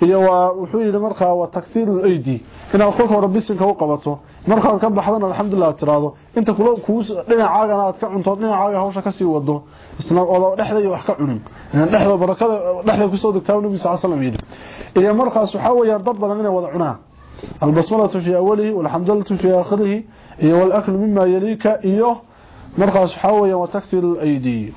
marka waa takthir al-aidi ina qofka rabbisinka u qabato marka ka baxdan alxamdulillah tiraado inta kula ku dhinacaaga aad ka cunto dhinacaaga hawsha ka sii wado isna oo dhexda wax ka cunin in dhexda barakada dhexda ku soo degtaa nabi sallallahu alayhi wasallam iyo markaas waxa weeyaan dad badan inay wada cunaan albasmalatu fi awwalihi walhamdulillah fi aakhirihi iyo wal akl mimma yalika iyo markaas waxa weeyaan waa takthir al-aidi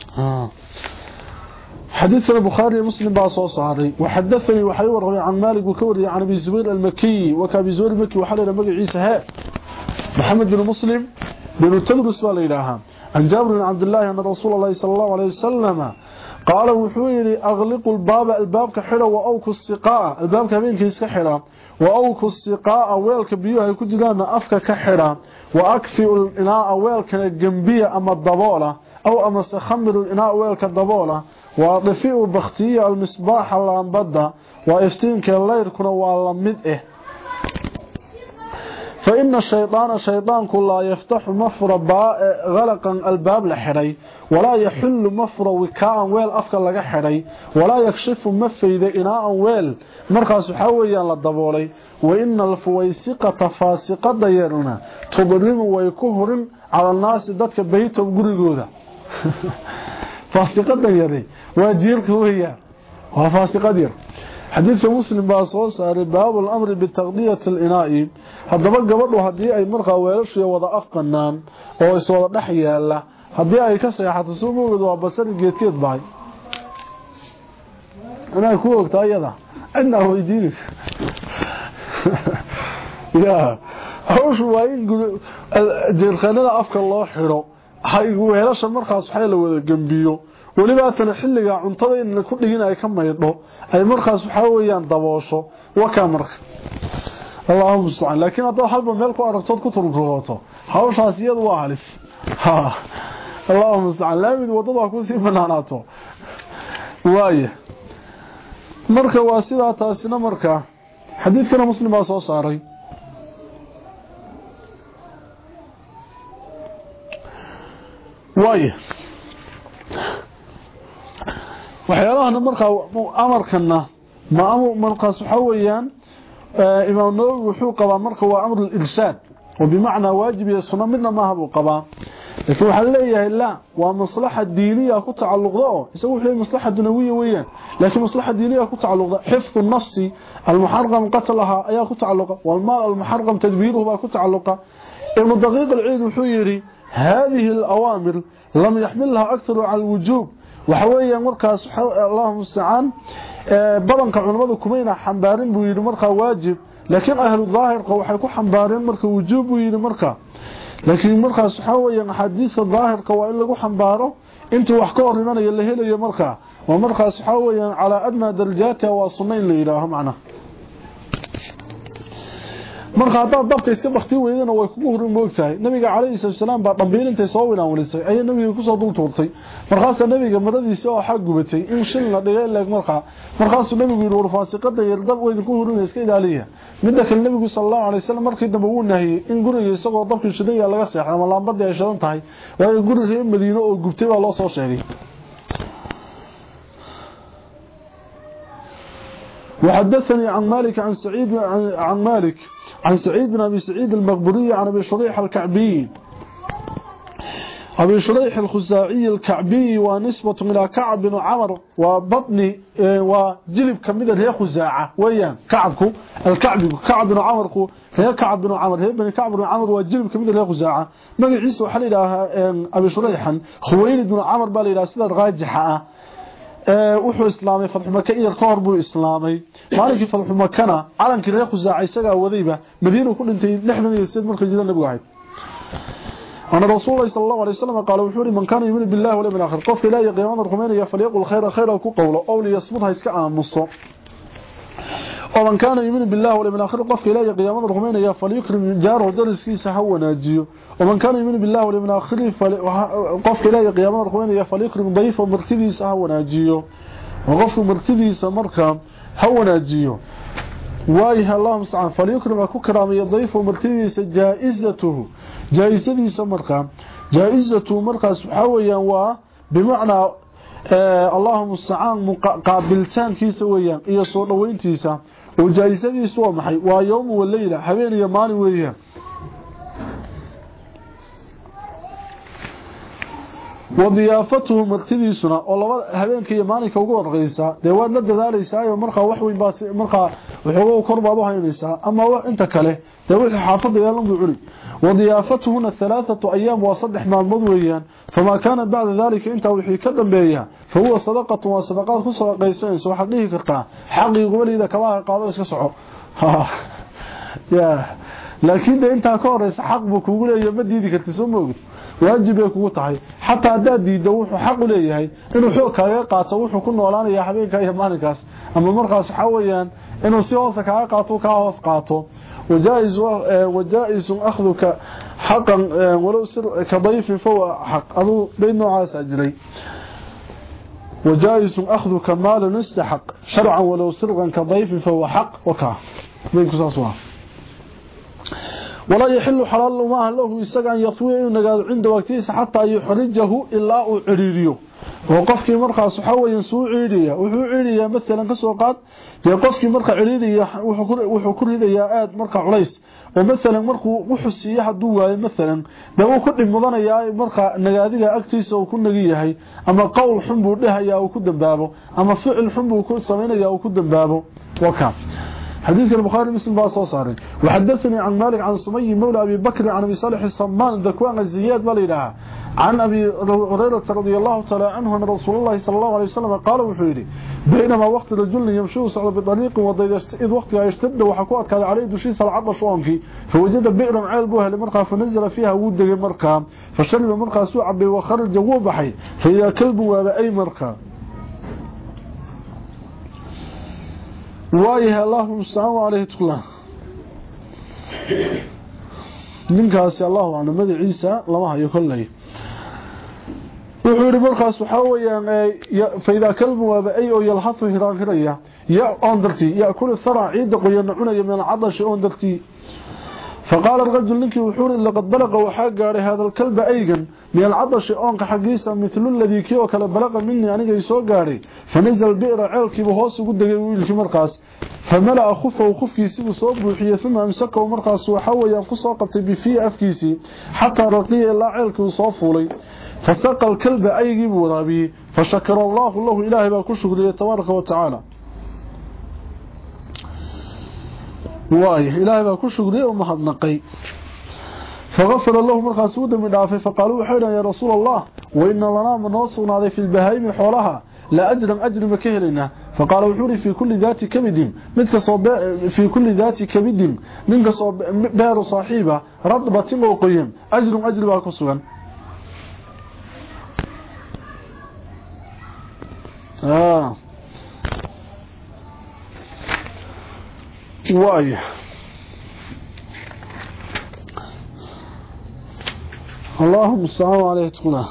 آه. حديثنا البخاري ومسلم بقى صو صاري وحدثني وحي ورغي عن مالك وكوري عن أبي زبير المكي وكأبي زبير المكي وحلل مغعيسه ها محمد بن مسلم بن تدرس ولا عن جابر بن عبد الله أن رسول الله صلى الله عليه وسلم قال وحويري أغلق الباب الباب كحره وأوك السقاء. الباب كبين كيس خيره وأوك السقاء ويلك بيوها كجدان أفك كحره وأكفئ الإناء ويلك جنبيه أما الضبولة. aw amase khamiru inaa weelka daboola waa difiu baktiya almisbaaxa laambadda waa iftiinka layrkuna waa la mid ah فإن الشيطان شيطانك لا يفتح مفر غلقا الباب لحري ولا يحل مفر وكاء ويل أفكا لغا حري ولا يكشف مفيد إناء ويل مرخص حويا للدبولي وإن الفويسقة فاسقة ديرنا تضرم ويكهر على الناس ذاتك بيتهم قرقودا فاسقة ديري واجيرك وهي وفاسقة دير xadiidka muslim baa soo saaray baabu lamri bitaqdiyati alinaa'i haddaba gabadhu haddii ay markaa weelashiya wada afqanaan oo iswada dhex yaala haddii ay ka seexato soo mooged waa basari geedkeed bahay inay ku ogtaa iyada cidnaa weydiini ya hawshu waa in jeelkeenada afka loo xidho weelasha markaas waxaa la wada gembiyo welibaatana xilligaa cuntada in ku dhigin ay ka maydho ay markaas waxaa weeyaan daboosho. Wakaa marka. Allahuma mustacaan. Laakiin haddaad halba meel ku aragtood ku tururugooto hawshaas iyadu waa halis. Allahuma mustacaan. Laamid waddada ku sii banaanaato waaya marka waa sidaa taasina marka xadiidkana muslim baa soo saaray وايه وحيالهنا مرقى أمركنا ما أمر مرقى سحويا آه، إمام النووي وحوقة مرقى هو أمر الإلساد وبمعنى واجب يسونا منا ما هبو قبا لكن حليه إلا ومصلحة دينية كنت على اللغة يسوي مصلحة دنوية ويا لكن مصلحة دينية كنت حفظ النص المحرم قتلها أيها كتعلق على والمال المحرقم تدبيره كنت على اللغة دقيق العيد وحويري هذه الأوامر لم يحملها أكثر على الوجوب. وحوية مركز اللهم مستعان آه، بلنك علمات كمينة حنبارين بوين مركز واجب. لكن أهل الظاهر قوة حيكون حنبارين مركز وجوب بوين مركز. لكن مركز حوية يعني حديث الظاهر قوة إلا قوة حنباره. انت وحكوه رمانا يلهي لي مركز. ومركز حوية يعني على أدنى درجاتها وصمين لإلهه معنا. Marka hadaad dabka iska bakti weydana way kugu horin moogtahay nabiga calayhi salaam baa dhambiin intay soo winaan walisay ayay nabiga ku soo dul tuurtay markaas nabiga maradiisa oo xaq gubatay in shil la dhigay leeg marka markaas nabigu yiri war faasiqada yar dab weyn ku horin iska ilaaliya midda kale nabigu sallallahu alayhi wasallam markii dambe uu nahiyay in guriga isagoo dabka shidan laga seexay ama laambada ay shidan tahay waa guriga Madiina oo gubtay baa loo soo sheegay وحدثني عن مالك عن سعيد عن مالك عن سعيد بن أبي سعيد المقبري عن أبي شريح الكعبي. أبي شريح الخزاعي الكعبي ونسبة إلى كعب بن عمر وبطن وجلب كمدة هي خزاعة. ويان كعبكو الكعبي كعب بن عمر هي كعب بن عمر هي بن كعب بن عمر وجلب كمدة هي خزاعة. مقع عيسى وحل إلى أبي شريحا خويلد بن عمر بالي إلى سيدة راجحة wuxuu islaamay fatxu maka iyo ka hor buu islaamay maalinkii fatxu makana calankii reer khusaaca isagaa wadayba madiina ku dhintay lixdan iyo sideed markii jira nabigu ahayd أنا رسول الله صلى الله عليه وسلم قال وحوري من كان يؤمن بالله واليوم الآخر قف لا يقيم الرحمن فليقل خيرا خيرا كقوله أو ليصمتها يسكع مصر ومن كان يؤمن بالله واليوم الآخر قف لا يقيم الرحمن فليكرم جاره درس كيسا هو ناجيه ومن كان يؤمن بالله واليوم الآخر قف لا يقيم الرحمن فليكرم ضيفه مرتديسا هو ناجيه وقف مرتديسا مركب هو ناجيه وايه اللهم سبحانه فليكرم كرام يضيف مرتديس جائزته. جائزته مرقى جائزته مرقى سبحانه و بمعنى آه اللهم استعان قابلتان كيسا ويان iyo soo dhaweyntiisa walayla habeen iyo maalin weeyaan wadiyaafatuhu martidiisuna oo laba habeenka iyo maalinka ugu warqaysa dee waad la dadaalaysaa markaa wax weyn baa markaa wuxuu kor baad u haynaysaa ama wax inta kale dee wixii xaafada yeelan buu cuni wixii ka dambeeya fa huwa sadaqatu waa sadaqaad ku sadaqaysanaysa waxaad dhihi kartaa xaqii goboliida kabaha qaado iska soco ya laakiin dee intaa ka horeysa xaq buu kugu leeyahay ma diidi karti soo moogid waajib ay kugu tahay xataa haddaad diiddo wuxuu xaq u leeyahay inuu xoog kaaga qaato wuxuu ku noolaanaya habeenka iyo maalinkaas ama markaas waxaa weeyaan inuu si hoosa kaaga qaato kaa hoos qaato wajaa-isu akhduka حقا ولو سر كضيف فهو حق. أبو بين نوعاس أجري وجائز أخذ كمال نستحق شرعا ولو سرقا كضيف فهو حق وكا بين كساسوا ولا يحل حلال ما له يسق أن يطوي نقاد عند وقتيس حتى يحرجه وقفكي مرخص حويا سو عيريا وحو عيريا مثلا كسو قاد oo maalan markuu wuxuu siiye hadduu waayo maalan dee uu ku dhib mudanayaa marka nagaadiga agtiisa uu ku nagi yahay ama qowl xun buu dhahayaa uu ku dambaabo ama ficil xun buu ku samaynayaa uu ku dambaabo waka حديث البخاري مسلم بقى صاري وحدثني عن مالك عن سمي مولى أبي بكر عن أبي صالح الصمان ذكوان الزياد بليلها عن أبي هريرة رضي الله تعالى عنه أن رسول الله صلى الله عليه وسلم قال وحيري بينما وقت الجل يمشي صعد بطريق إذ وقت يشتد وحكوات كان عليه دشيس العطش وانكي فوجد بئرا عيل بوها لمرقى فنزل فيها ود مرقى فشرب مرقى سوء عبي وخرج جوه بحي فإذا كلب وبأي مرقى. Allahuma mustacaan caleyhi tqla ninkaasi allahu aclam magaciisa lama hayo kolley wuxuu yihi markaas waxaa weyaan faidaa kalbu waaba ay oo yalhatu hiraanhiraya ya oon dartii yakulu thara ciidda qoyana cunaya min alcadashi oon dartii فقال الرجل لك وحور لقد بلغ وحاق هذا الكلب أيغا من العطش أونك حقيسا مثل الذي كيو كلا بلغ مني أنيق يسو قاري. فنزل بئر عيلك بهوس قد ويلك مرقاس. فملأ خفه وخفكيسي بصوب وحية ثم أمسكه مرقاس وحاول ينقص وقت بفي أفكيسي حتى رقي الله عيلك وصوفولي فسق الكلب أيغي بوضابي فشكر الله الله إلهي باكو شكري تبارك وتعالى. واي. إلهي بقى كشغري ومهدنقي فغفر الله مرخص ودم من عافي فقالوا حينا يا رسول الله وإن لنا من وصلنا في البهايم حولها. لا أجر أجر مكهرنا فقال وحوري في كل ذات كبد. مثل في كل ذات كبد. منك بار صاحبة. رضبة وقيم أجر أجر باكسوا آه. واي. اللهم صل عليه تقول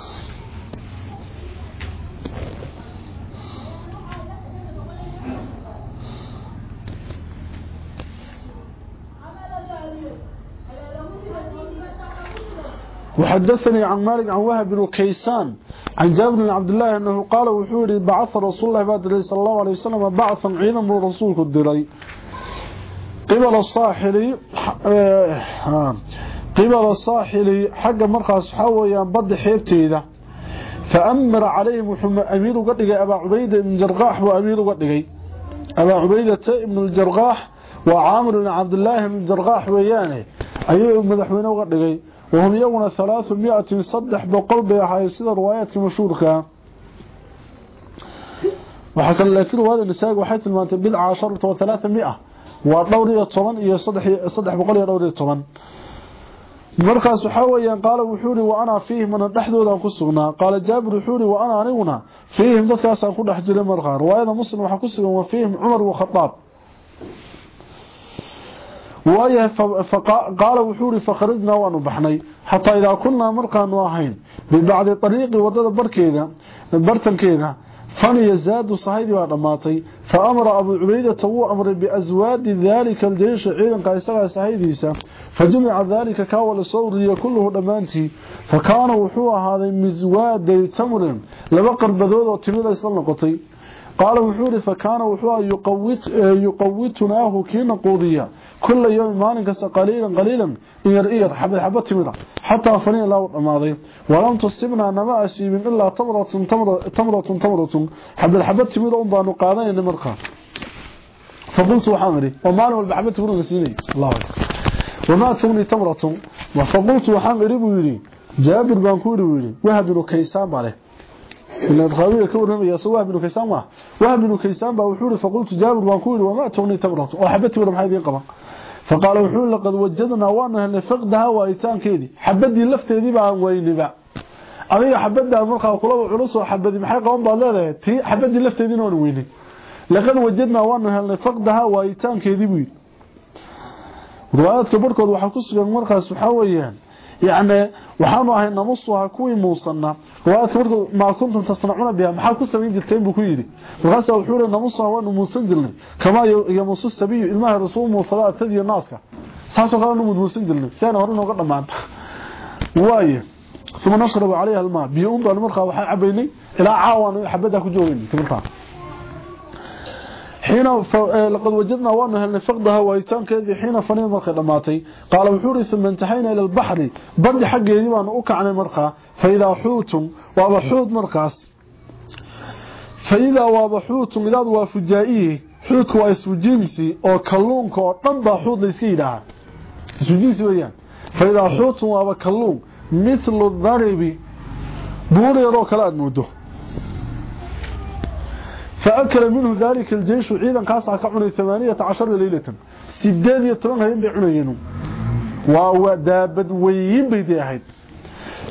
وحدثني عن مالك عن وهب بن كيسان عن جابر بن عبد الله أنه قال وحوري بعث رسول الله بعد صلى الله عليه وسلم بعثا عيدا من رسولك الدري قبل الصاحل قبل الصاحل حق مرخص حويا بد حيبتيده فأمر عليه محمد أمير قدقى أبا عبيدة بن جرغاح وأمير قدقى أبا عبيدة بن الجرغاح وعامر بن عبد الله بن الجرغاح ويانه. أيها مدحوين قدقى وهم يوم ثلاثمائة صدح بقلب يحيى سيدة روايات مشهورة. وحكى لكن هذا النساء وحيث المانت بدعة عشرة وثلاثمائة. مركز حويا قال وحوري وأنا فيه من الدحدود أن كسغنا قال جابر وحوري وأنا انغنا فيه دكاس أن كدحجل مرقار رواية مسلم وحا كسغن وفيه عمر وخطاب. ويا فقال وحوري فخرجنا وأنا بحني حتى إذا كنا مرقان واهين ببعض طريق وضد بركينا برتنكينا فنيزاد صهيدي ودماتي فأمر أبو عبيدة هو أمر بأزواد ذلك الجيش عيدا قيسر صهيديسا فجمع ذلك كاول الصوري كله دمانتي. فكان وحوى هذا مزواد تمر لبقر بذوذ وتميل إسلام نقطي. قال وحوري فكان وحوى يقوت يقوتناه كينا قوضية. كل يوم مالك قليلا قليلا. إير حبة حبة تمرة. حتى فني الله الماضي ولم تصبنا نما أسيب إلا تمرة تمرة تمرة تمرة. حبة حبة تمرة أنبان قادين مرقى فقلت وحامري وما له البحبة تمرة نسيني. الله أكبر. وما تغني تمرة. فقلت وحامري بيري جابر بانكوري بيري وهب كيسان عليه إن الخاوية كورهم يا سواه بن كيسان وهب بن كيسان بوحوري فقلت جابر بانكوري وما تغني تمرة وحبة تمرة محايدين قبا فقال وحول لقد وجدنا وأنا لفقدها وايتان كيدي حبدي لفتيدي بان وينبا markaa kulaba culus oo xabadi maxay qaban baad leedahay tii xabadi lafteedina waan weynay laqad wajadna waana helnay faqdaha waayitaankeedii buu riwaayadka barkood waxa ku sugan markaas waxa weeyaan يعني waxaanu ahay namusuha kuwii muusanna riwaayadka markuu maa kuntum tasnacuna biha maxaa ku samayn jirteen buu ku yidhi markaasa wuxuu yihi namusuha waanu muusan jirnay kamaa yamusu sabiyu ilmaha rasuul muusala atadiyo naaska saasoo kale anu muusan jirnay si aana hore nooga dhammaan waaye uma nashrabu calayha almaa biyo un baanu markaa waxaa cabaynay ilaa caawan xabaddaa ku joogaynay timirtaa حين لقد وجدنا وانه هل فقدها وايتان كذي حين فنين مرخي دماتي قال وحوري ثم انتهينا إلى البحر بد حقيدي وان اوكعنا مرخا فإذا حوت وأبا حوت مرخاس فإذا وابا حوت اذا وافجائيه حوت واسو جنسي أو دن با حوت ليسكي اسو جنسي ويان. فإذا حوت وابا كلون مثل الضرب بوري رو كلا ادمودو فأكل منه ذلك الجيش عيدا قاسع كعني ثمانية عشر ليلة. سداد يترون هين بعنينه وهو دابد ويين بيديهين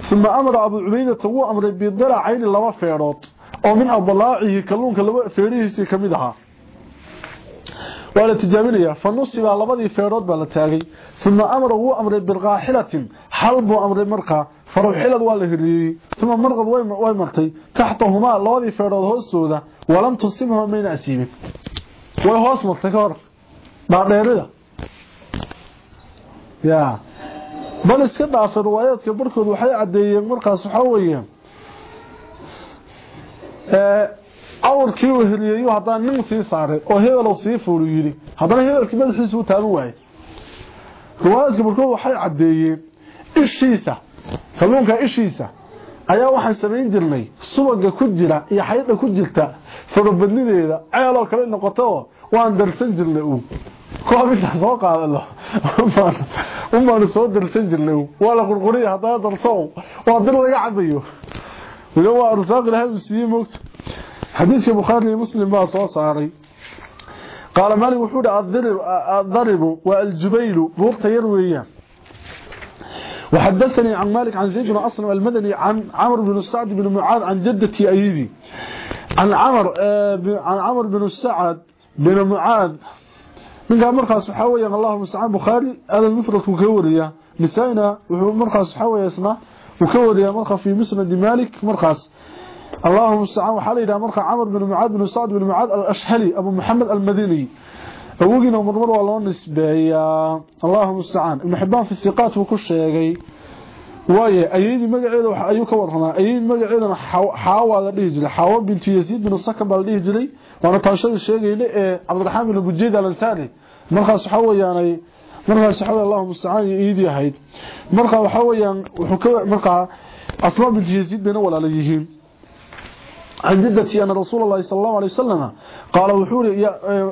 ثم أمر أبو عبيدة هو أمر بيضرع عين لما فيروت أو من أضلاعه كلونك لما فيريسي كمدها ولا تجاملية فالنص على لبدي فيروت بلتاغي ثم أمر هو أمر بالغاحلة. حلب أمر مرقى. فروحيلد waa la hiriyay tuma marqad way martay taxtahuma labadii feerood hoostooda walam tusimha mayna asiibin way hoos martay ka hor dhaadheerida ya bal iska dhaafay riwaayadka barkood waxay cadeeyeen markaas waxa weeyaan ee awrkii uu hiriyay haddana nin sii saaray oo hebel sii fuulu yiri haddana hebelkii madaxiisa uu taaban waayay riwaayadka barkood waxay cadeeyeen ishiisa kalluunka ishiisa ayaa waxaan samayn jirnay subaga ku jira iyo xaydha ku jirta farabadnideeda ceeloo kale noqoto waan darsan jirnay uu koob intaa soo qaadano umaanu soo darsan jirnay waa la qurquriya haddana darso waa dir laga cabayo wila waa arsaaq ilahay uu siiyey moogta xadiidka bukhaari iyo muslim baa soo saaray qaala maalik wuxuu hi adaribu waa aljubaylu buurta yar weeyaan وحدثني عن مالك عن زيد بن أصلم المدني عن عمرو بن سعد بن معاذ عن جدتي أيدي عن عمر عن عمرو بن سعد بن معاذ. من قال مرخص حويا الله مستعان بخاري هذا المفرد وكوريا نسائنا مرخص حويا اسمه وكوريا مرخص في مسند مالك مرخص اللهم مستعان وحالي مرخص عمرو بن معاذ بن سعد بن معاذ الأشهلي أبو محمد المديني awogina marmar waa loo nisbeeyaa allahu mustacaan ibnu xibaan fi hiqaat buu ku sheegay waaye ayadii magaceeda ayuu ka warramaa ayadii magaceedana xaawa la dhihi jiray. Xaawa bintu yasiid bin sakan baa la dhihi jiray. Waana taashada sheegayna ee cabdiraxmaan bin bujeyd al-ansari markaas waxa weeyaanay markaas waxa weeye allahu mustacaan ayadii ahayd. Marka waxa weeyaan wuxuu ka marka asma bintu yasiid bayna walaalayihiin عن جدتي أن رسول الله صلى الله عليه وسلم قال وحوري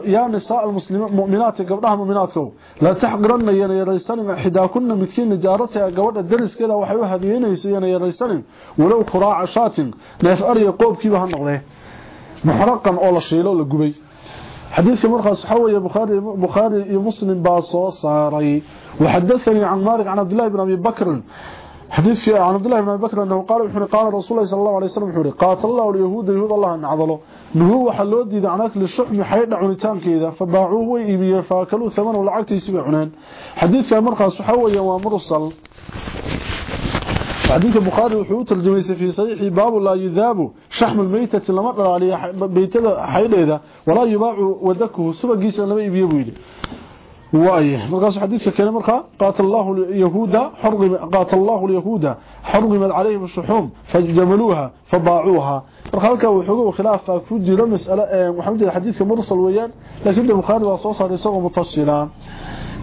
يا, نساء المسلمين مؤمنات قبلها مؤمناتكم لا تحقرن ينا يريسان حداكن متكين نجارتها قبل الدرس كذا وحيوها دينيس ينا يريسان ولو قراع شات نيف أري قوب كيبها النقضي محرقا أولا شيلو لقبي حديث مرخص حوي بخاري بخاري مسلم باصو صاري وحدثني عن مالك عن عبد الله بن أبي بكر حديث عن عبد الله بن بكر أنه قال وحنا قال رسول الله صلى الله عليه وسلم وحنا قاتل الله اليهود يهود الله ان عضله نهو waxa loo diiday anaak li shuxmi xaydha cunitaankeeda fabaacu way iibiyeen faakalu thaman wala lacagtiisa bay cuneen xadiidka markaas waxa weeye waa mursal حديث البخاري وحو ترجمه في صحيح باب لا يذاب شحم الميتة لما دلالي بيتده حيدهدا ولا يباع ودكه سبقيسا لما يبيه بيدي وايه مرقاس حديثك كان مرقا قاتل الله اليهود حرم قاتل الله اليهود حرمت عليهم الشحوم فجملوها فباعوها مرقالك وحقوق خلاف كجيره مسألة محمد الحديث مرسل ويان لكن وصو صار يسوق متصلا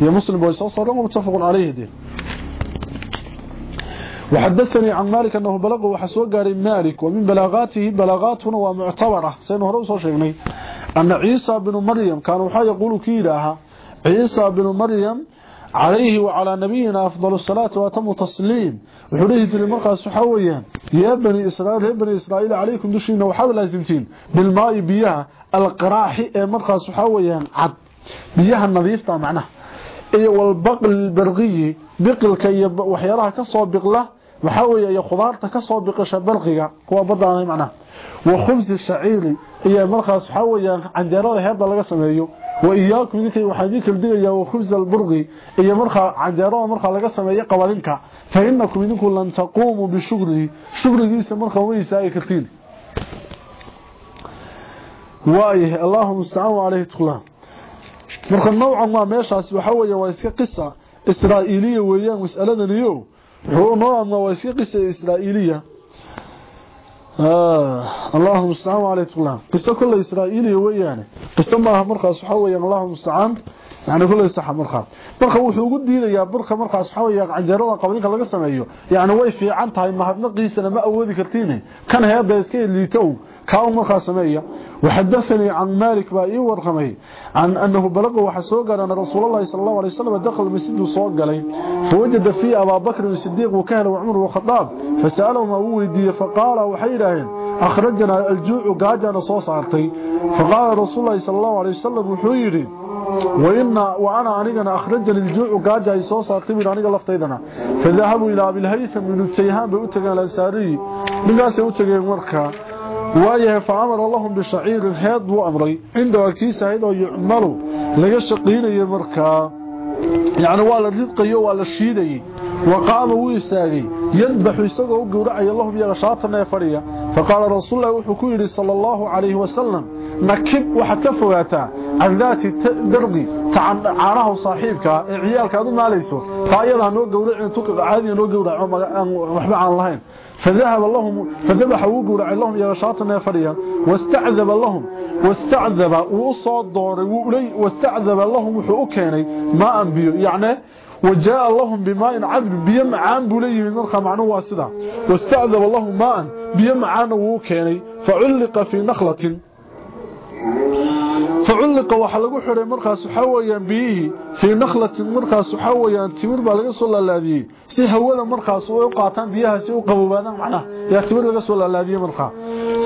يا مسلم وصو صار متفق عليه دي. وحدثني عن مالك أنه بلغه وحسوى قاري مالك ومن بلاغاته بلاغاتنا ومعتبرة. سينه رأسه شيئا أن عيسى بن مريم كان وحا يقول كيلاها. عيسى بن مريم عليه وعلى نبينا أفضل الصلاة وأتم تسليم وحريه للمرقى حويا يا بني إسرائيل يا بني إسرائيل عليكم دشين وحاد لازمتين بالماء بيها القراحي مرقى حويا عد. بيها النظيفة معناه إيه والبقل البرغي بقلك وحيراها كصو بقله وحاوية يا خضارتا كصو بقشة برغية هو بدأنا معناه وخبز الشعيري إيه مرقى حويا عن جرار وإياكم إذنك وحديك الدنيا وخبز البرغي مرقى عن جرار مرقى لغا سميو قوالينك. فإنكم إذنكم لن تقوموا بشغله شغله سمرخا ويساء كرتين. وآيه اللهم استعانوا عليه noocan waa meeshaas waxa weeye waa iska qisa israa'iiliya weeyaan mas'aladan iyo wuxuu noocan waa iska qisa israa'iiliya اللهم استعان عليه تقلان قصة كل إسرائيلية وياني قصة ما مرخص حويا اللهم استعان يعني كل يصح مرخص مرخص wuxuu ugu diidayaa burka markaas waxa weeye canjeerada qablinka laga sameeyo yaani way fiican tahay mahadnaqiisana ma awoodi kartiin kan heeda iska liitow كاو مرخا سمية وحدثني عن مالك بأي ورقمي. عن أنه بلغ وحسوق أن رسول الله صلى الله عليه وسلم دخل المسجد وصوق عليه فوجد فيه أبا بكر الصديق وكهل وعمر وخطاب. فسأله ما ويدي فقال وحيرهن أخرجنا الجوع قاجنا صوص عرتي. فقال رسول الله صلى الله عليه وسلم وحيري وإن وأنا أنيقنا أخرجني الجوع قاجا يصوص عرتي من أنيق لفتيدنا. فذهبوا إلى أبي الهيثم من التيهان بأتقى الأنساري من ناس يأتقى مركا. Laga shaqaynayo markaa yacni waa la ridqayo waa la shiidayey wa qaama wuu istaagay yadbaxu isagoo u gowracaya lahum iyaga shaatan ee fadhiya faqaala rasuulullahi wuxuu ku yidhi sala allahu calayhi wasalam nakib waxaad ka fogaataa can daati darqi caanaha saaxiibkaa ee ciyaalka aad u maalayso taa iyadaa noo gowracin caadiya noo gowraco waxba aan lahayn فذهب لهم فذبح وقرع لهم يا شاطنا فريا. واستعذب لهم واستعذب. وصاد دور ولي واستعذب لهم وحو كاني ما انبيو يعني وجاء لهم بماء عذب. بيمعان بولي من مرخى معنى واسدا واستعذب لهم ماء. بيمعان وكاني فعلق في نخلة. Xiray markaas waxa weeyaan biyihi fi nakhlatin markaas waxa weeyaan timir baa laga soo laalaadiyay si hawada markaas oo qaataan biyaha si uu qaboobaan macna ya timir laga soo laalaadiyay markaa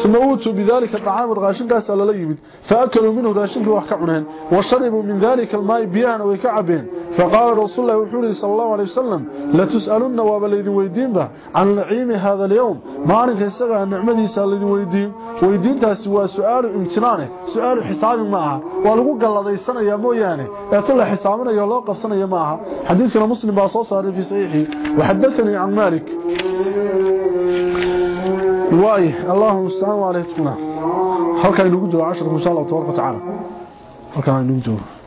سموت بذلك الطعام الغاشن كاس على ليمد فأكلوا منه غاشن ka cuneen وشربوا من ذلك الماء بيان cabeen فقال رسول الله وحوله صلى الله عليه وسلم لا تسألوا النواب الذي ويدين به عن العيم هذا اليوم. ما عنك يسأل عن نعمة يساء الذي ويدين. ويدين تها سواء سؤال امتنانه سؤال حساب معها ولقو قال الله يستنى يا موياني يعني. اعطل حسابنا يا الله قصنا يا معها حديثنا مسلم باصوص هذا في صحيحي وحدثني عن مالك. واي اللهم السلام عليكم. هل كان ينقضوا عشر؟ مسالة وتوارك وتعالى. هل كان ينقضوا